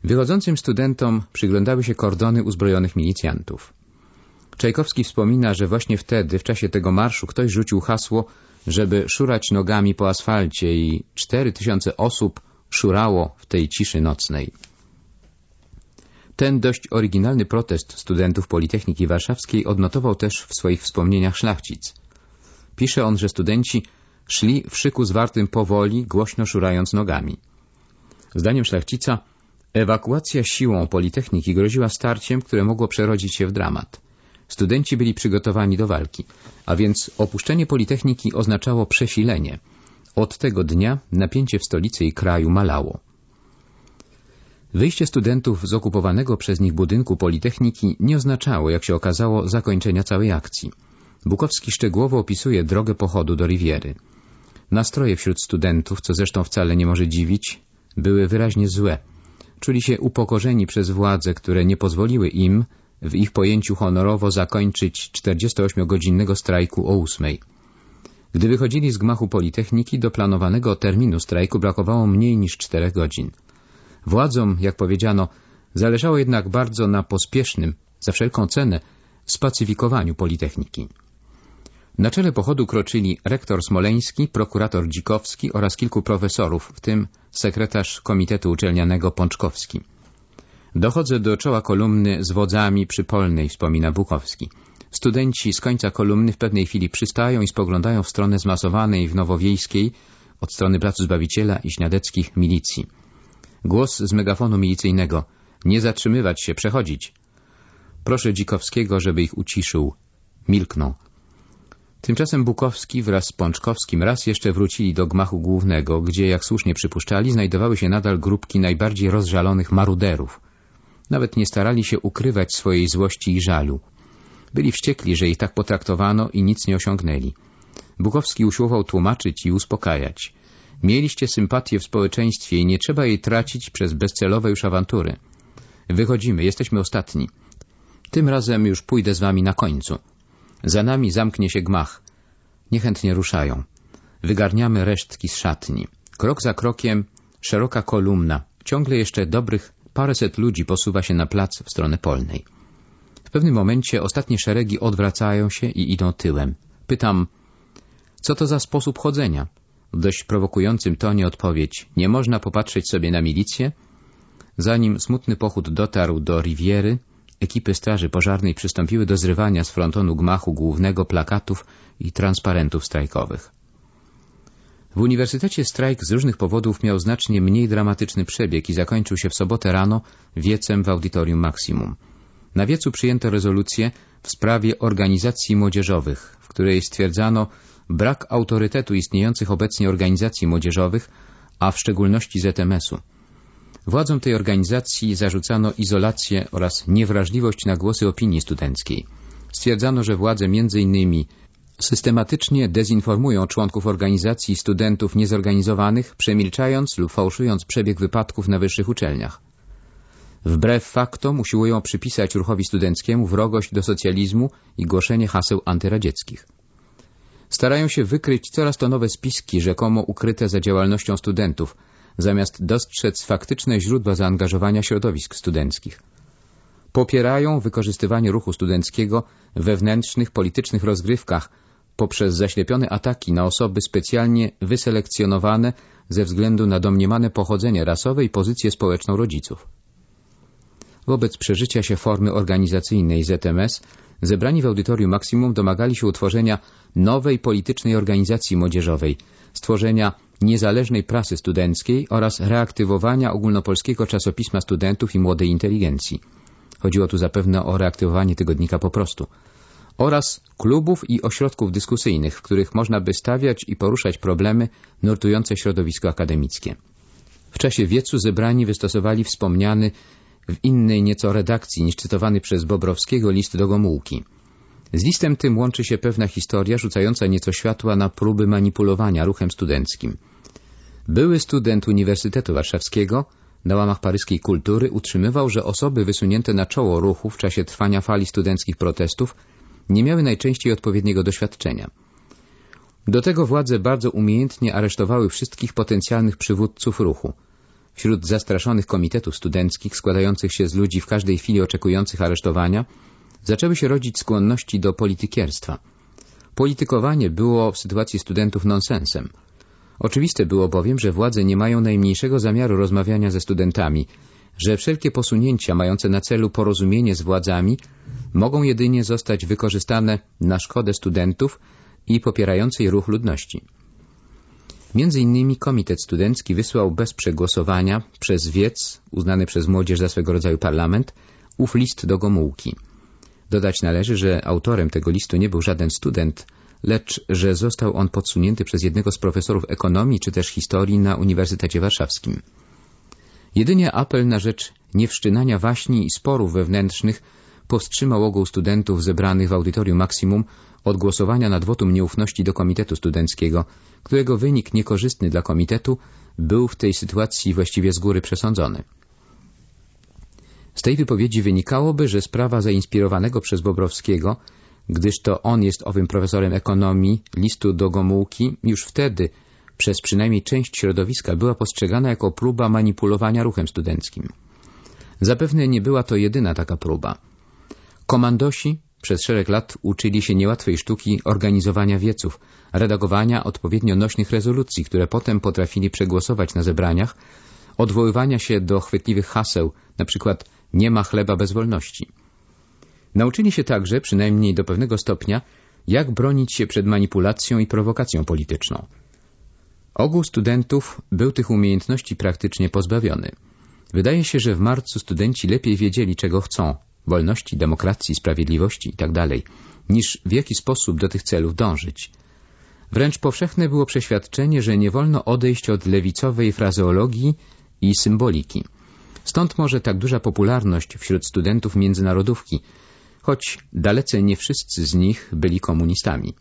Wychodzącym studentom przyglądały się kordony uzbrojonych milicjantów. Czajkowski wspomina, że właśnie wtedy, w czasie tego marszu, ktoś rzucił hasło, żeby szurać nogami po asfalcie i cztery tysiące osób szurało w tej ciszy nocnej. Ten dość oryginalny protest studentów Politechniki Warszawskiej odnotował też w swoich wspomnieniach szlachcic. Pisze on, że studenci szli w szyku zwartym powoli, głośno szurając nogami. Zdaniem szlachcica ewakuacja siłą Politechniki groziła starciem, które mogło przerodzić się w dramat. Studenci byli przygotowani do walki, a więc opuszczenie Politechniki oznaczało przesilenie. Od tego dnia napięcie w stolicy i kraju malało. Wyjście studentów z okupowanego przez nich budynku Politechniki nie oznaczało, jak się okazało, zakończenia całej akcji. Bukowski szczegółowo opisuje drogę pochodu do Riviery. Nastroje wśród studentów, co zresztą wcale nie może dziwić, były wyraźnie złe. Czuli się upokorzeni przez władze, które nie pozwoliły im, w ich pojęciu honorowo, zakończyć 48-godzinnego strajku o ósmej. Gdy wychodzili z gmachu Politechniki, do planowanego terminu strajku brakowało mniej niż czterech godzin. Władzom, jak powiedziano, zależało jednak bardzo na pospiesznym, za wszelką cenę, spacyfikowaniu Politechniki. Na czele pochodu kroczyli rektor Smoleński, prokurator Dzikowski oraz kilku profesorów, w tym sekretarz Komitetu Uczelnianego Pączkowski. Dochodzę do czoła kolumny z wodzami przypolnej, wspomina Bukowski. Studenci z końca kolumny w pewnej chwili przystają i spoglądają w stronę zmasowanej w Nowowiejskiej od strony Placu Zbawiciela i Śniadeckich milicji. Głos z megafonu milicyjnego. Nie zatrzymywać się, przechodzić. Proszę Dzikowskiego, żeby ich uciszył. Milkną. Tymczasem Bukowski wraz z Pączkowskim raz jeszcze wrócili do gmachu głównego, gdzie, jak słusznie przypuszczali, znajdowały się nadal grupki najbardziej rozżalonych maruderów. Nawet nie starali się ukrywać swojej złości i żalu. Byli wściekli, że ich tak potraktowano i nic nie osiągnęli. Bukowski usiłował tłumaczyć i uspokajać. Mieliście sympatię w społeczeństwie i nie trzeba jej tracić przez bezcelowe już awantury. Wychodzimy, jesteśmy ostatni. Tym razem już pójdę z wami na końcu. Za nami zamknie się gmach. Niechętnie ruszają. Wygarniamy resztki z szatni. Krok za krokiem szeroka kolumna. Ciągle jeszcze dobrych paręset ludzi posuwa się na plac w stronę polnej. W pewnym momencie ostatnie szeregi odwracają się i idą tyłem. Pytam, co to za sposób chodzenia? W dość prowokującym tonie odpowiedź, nie można popatrzeć sobie na milicję? Zanim smutny pochód dotarł do Riviery, ekipy straży pożarnej przystąpiły do zrywania z frontonu gmachu głównego plakatów i transparentów strajkowych. W uniwersytecie strajk z różnych powodów miał znacznie mniej dramatyczny przebieg i zakończył się w sobotę rano wiecem w audytorium Maksimum. Na wiecu przyjęto rezolucję w sprawie organizacji młodzieżowych, w której stwierdzano brak autorytetu istniejących obecnie organizacji młodzieżowych, a w szczególności ZMS-u. Władzom tej organizacji zarzucano izolację oraz niewrażliwość na głosy opinii studenckiej. Stwierdzano, że władze innymi systematycznie dezinformują członków organizacji studentów niezorganizowanych, przemilczając lub fałszując przebieg wypadków na wyższych uczelniach. Wbrew faktom usiłują przypisać ruchowi studenckiemu wrogość do socjalizmu i głoszenie haseł antyradzieckich. Starają się wykryć coraz to nowe spiski rzekomo ukryte za działalnością studentów, zamiast dostrzec faktyczne źródła zaangażowania środowisk studenckich. Popierają wykorzystywanie ruchu studenckiego wewnętrznych politycznych rozgrywkach poprzez zaślepione ataki na osoby specjalnie wyselekcjonowane ze względu na domniemane pochodzenie rasowe i pozycję społeczną rodziców. Wobec przeżycia się formy organizacyjnej ZMS zebrani w audytorium Maksimum domagali się utworzenia nowej politycznej organizacji młodzieżowej, stworzenia niezależnej prasy studenckiej oraz reaktywowania ogólnopolskiego czasopisma studentów i młodej inteligencji. chodziło tu zapewne o reaktywowanie tygodnika po prostu, oraz klubów i ośrodków dyskusyjnych, w których można by stawiać i poruszać problemy nurtujące środowisko akademickie. W czasie wiecu zebrani wystosowali wspomniany w innej nieco redakcji niż cytowany przez Bobrowskiego list do Gomułki. Z listem tym łączy się pewna historia rzucająca nieco światła na próby manipulowania ruchem studenckim. Były student Uniwersytetu Warszawskiego na łamach paryskiej kultury utrzymywał, że osoby wysunięte na czoło ruchu w czasie trwania fali studenckich protestów nie miały najczęściej odpowiedniego doświadczenia. Do tego władze bardzo umiejętnie aresztowały wszystkich potencjalnych przywódców ruchu. Wśród zastraszonych komitetów studenckich, składających się z ludzi w każdej chwili oczekujących aresztowania, zaczęły się rodzić skłonności do politykierstwa. Politykowanie było w sytuacji studentów nonsensem. Oczywiste było bowiem, że władze nie mają najmniejszego zamiaru rozmawiania ze studentami, że wszelkie posunięcia mające na celu porozumienie z władzami mogą jedynie zostać wykorzystane na szkodę studentów i popierającej ruch ludności. Między innymi Komitet Studencki wysłał bez przegłosowania przez wiec, uznany przez młodzież za swego rodzaju parlament, ów list do Gomułki. Dodać należy, że autorem tego listu nie był żaden student, lecz że został on podsunięty przez jednego z profesorów ekonomii czy też historii na Uniwersytecie Warszawskim. Jedynie apel na rzecz niewszczynania waśni i sporów wewnętrznych powstrzymał ogół studentów zebranych w audytorium Maksimum od głosowania nad wotum nieufności do Komitetu Studenckiego, którego wynik niekorzystny dla Komitetu był w tej sytuacji właściwie z góry przesądzony. Z tej wypowiedzi wynikałoby, że sprawa zainspirowanego przez Bobrowskiego, gdyż to on jest owym profesorem ekonomii, listu do Gomułki, już wtedy przez przynajmniej część środowiska była postrzegana jako próba manipulowania ruchem studenckim. Zapewne nie była to jedyna taka próba. Komandosi przez szereg lat uczyli się niełatwej sztuki organizowania wieców, redagowania odpowiednio nośnych rezolucji, które potem potrafili przegłosować na zebraniach, odwoływania się do chwytliwych haseł, przykład nie ma chleba bez wolności. Nauczyli się także, przynajmniej do pewnego stopnia, jak bronić się przed manipulacją i prowokacją polityczną. Ogół studentów był tych umiejętności praktycznie pozbawiony. Wydaje się, że w marcu studenci lepiej wiedzieli, czego chcą wolności, demokracji, sprawiedliwości itd., tak niż w jaki sposób do tych celów dążyć. Wręcz powszechne było przeświadczenie, że nie wolno odejść od lewicowej frazeologii i symboliki. Stąd może tak duża popularność wśród studentów międzynarodówki, choć dalece nie wszyscy z nich byli komunistami.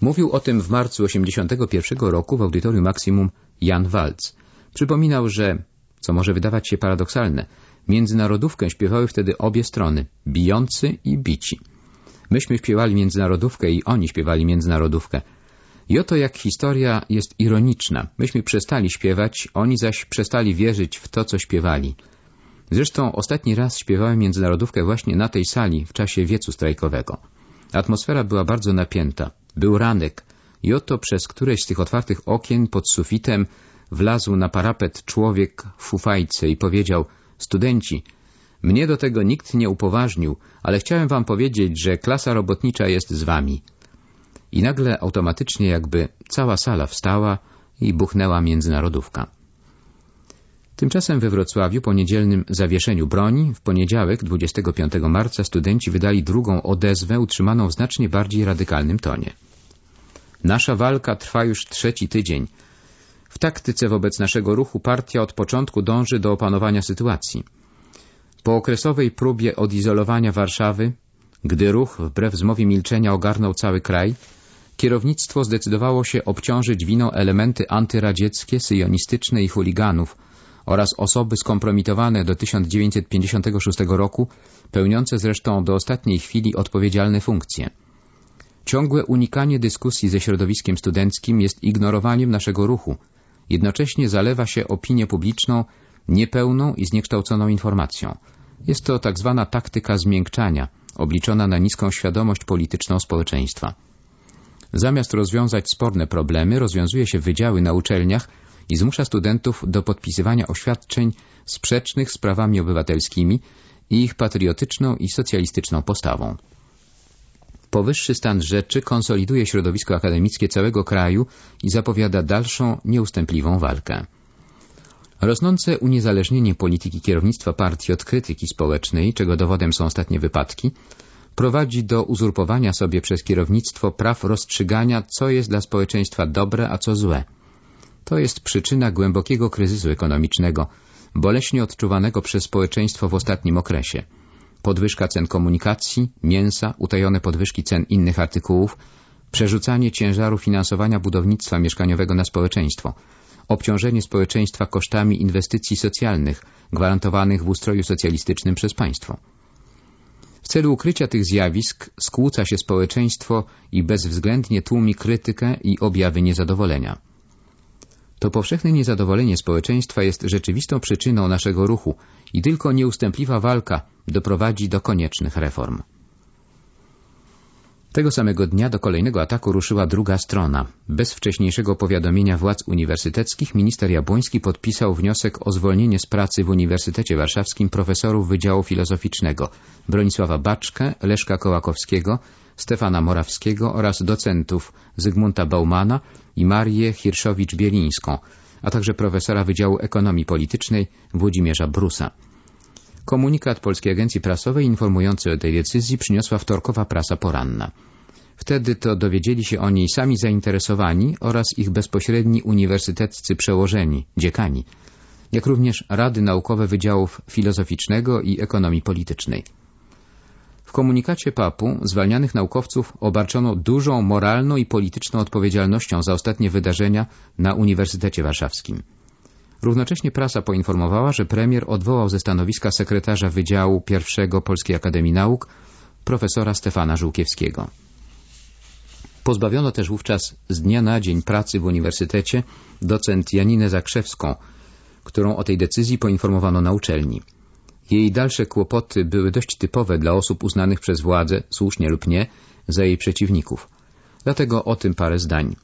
Mówił o tym w marcu 1981 roku w audytorium Maksimum Jan Walc. Przypominał, że, co może wydawać się paradoksalne, międzynarodówkę śpiewały wtedy obie strony, bijący i bici. Myśmy śpiewali międzynarodówkę i oni śpiewali międzynarodówkę. I oto jak historia jest ironiczna. Myśmy przestali śpiewać, oni zaś przestali wierzyć w to, co śpiewali. Zresztą ostatni raz śpiewałem międzynarodówkę właśnie na tej sali w czasie wiecu strajkowego. Atmosfera była bardzo napięta. Był ranek i oto przez któreś z tych otwartych okien pod sufitem wlazł na parapet człowiek w fufajce i powiedział Studenci, mnie do tego nikt nie upoważnił, ale chciałem wam powiedzieć, że klasa robotnicza jest z wami. I nagle automatycznie jakby cała sala wstała i buchnęła międzynarodówka. Tymczasem we Wrocławiu po niedzielnym zawieszeniu broni w poniedziałek 25 marca studenci wydali drugą odezwę utrzymaną w znacznie bardziej radykalnym tonie. Nasza walka trwa już trzeci tydzień. W taktyce wobec naszego ruchu partia od początku dąży do opanowania sytuacji. Po okresowej próbie odizolowania Warszawy, gdy ruch wbrew zmowie milczenia ogarnął cały kraj, kierownictwo zdecydowało się obciążyć winą elementy antyradzieckie, syjonistyczne i chuliganów oraz osoby skompromitowane do 1956 roku, pełniące zresztą do ostatniej chwili odpowiedzialne funkcje. Ciągłe unikanie dyskusji ze środowiskiem studenckim jest ignorowaniem naszego ruchu. Jednocześnie zalewa się opinię publiczną niepełną i zniekształconą informacją. Jest to tak zwana taktyka zmiękczania, obliczona na niską świadomość polityczną społeczeństwa. Zamiast rozwiązać sporne problemy, rozwiązuje się wydziały na uczelniach i zmusza studentów do podpisywania oświadczeń sprzecznych z prawami obywatelskimi i ich patriotyczną i socjalistyczną postawą. Powyższy stan rzeczy konsoliduje środowisko akademickie całego kraju i zapowiada dalszą, nieustępliwą walkę. Rosnące uniezależnienie polityki kierownictwa partii od krytyki społecznej, czego dowodem są ostatnie wypadki, prowadzi do uzurpowania sobie przez kierownictwo praw rozstrzygania, co jest dla społeczeństwa dobre, a co złe. To jest przyczyna głębokiego kryzysu ekonomicznego, boleśnie odczuwanego przez społeczeństwo w ostatnim okresie. Podwyżka cen komunikacji, mięsa, utajone podwyżki cen innych artykułów, przerzucanie ciężaru finansowania budownictwa mieszkaniowego na społeczeństwo, obciążenie społeczeństwa kosztami inwestycji socjalnych gwarantowanych w ustroju socjalistycznym przez państwo. W celu ukrycia tych zjawisk skłóca się społeczeństwo i bezwzględnie tłumi krytykę i objawy niezadowolenia. To powszechne niezadowolenie społeczeństwa jest rzeczywistą przyczyną naszego ruchu i tylko nieustępliwa walka doprowadzi do koniecznych reform. Tego samego dnia do kolejnego ataku ruszyła druga strona. Bez wcześniejszego powiadomienia władz uniwersyteckich minister Jabłoński podpisał wniosek o zwolnienie z pracy w Uniwersytecie Warszawskim profesorów Wydziału Filozoficznego Bronisława Baczkę, Leszka Kołakowskiego, Stefana Morawskiego oraz docentów Zygmunta Baumana i Marię Hirszowicz-Bielińską, a także profesora Wydziału Ekonomii Politycznej Włodzimierza Brusa. Komunikat Polskiej Agencji Prasowej informujący o tej decyzji przyniosła wtorkowa prasa poranna. Wtedy to dowiedzieli się o niej sami zainteresowani oraz ich bezpośredni uniwersyteccy przełożeni, dziekani, jak również rady naukowe Wydziałów Filozoficznego i Ekonomii Politycznej. W komunikacie papu zwalnianych naukowców obarczono dużą moralną i polityczną odpowiedzialnością za ostatnie wydarzenia na Uniwersytecie Warszawskim. Równocześnie prasa poinformowała, że premier odwołał ze stanowiska sekretarza Wydziału I Polskiej Akademii Nauk profesora Stefana Żółkiewskiego. Pozbawiono też wówczas z dnia na dzień pracy w uniwersytecie docent Janinę Zakrzewską, którą o tej decyzji poinformowano na uczelni. Jej dalsze kłopoty były dość typowe dla osób uznanych przez władzę, słusznie lub nie, za jej przeciwników. Dlatego o tym parę zdań.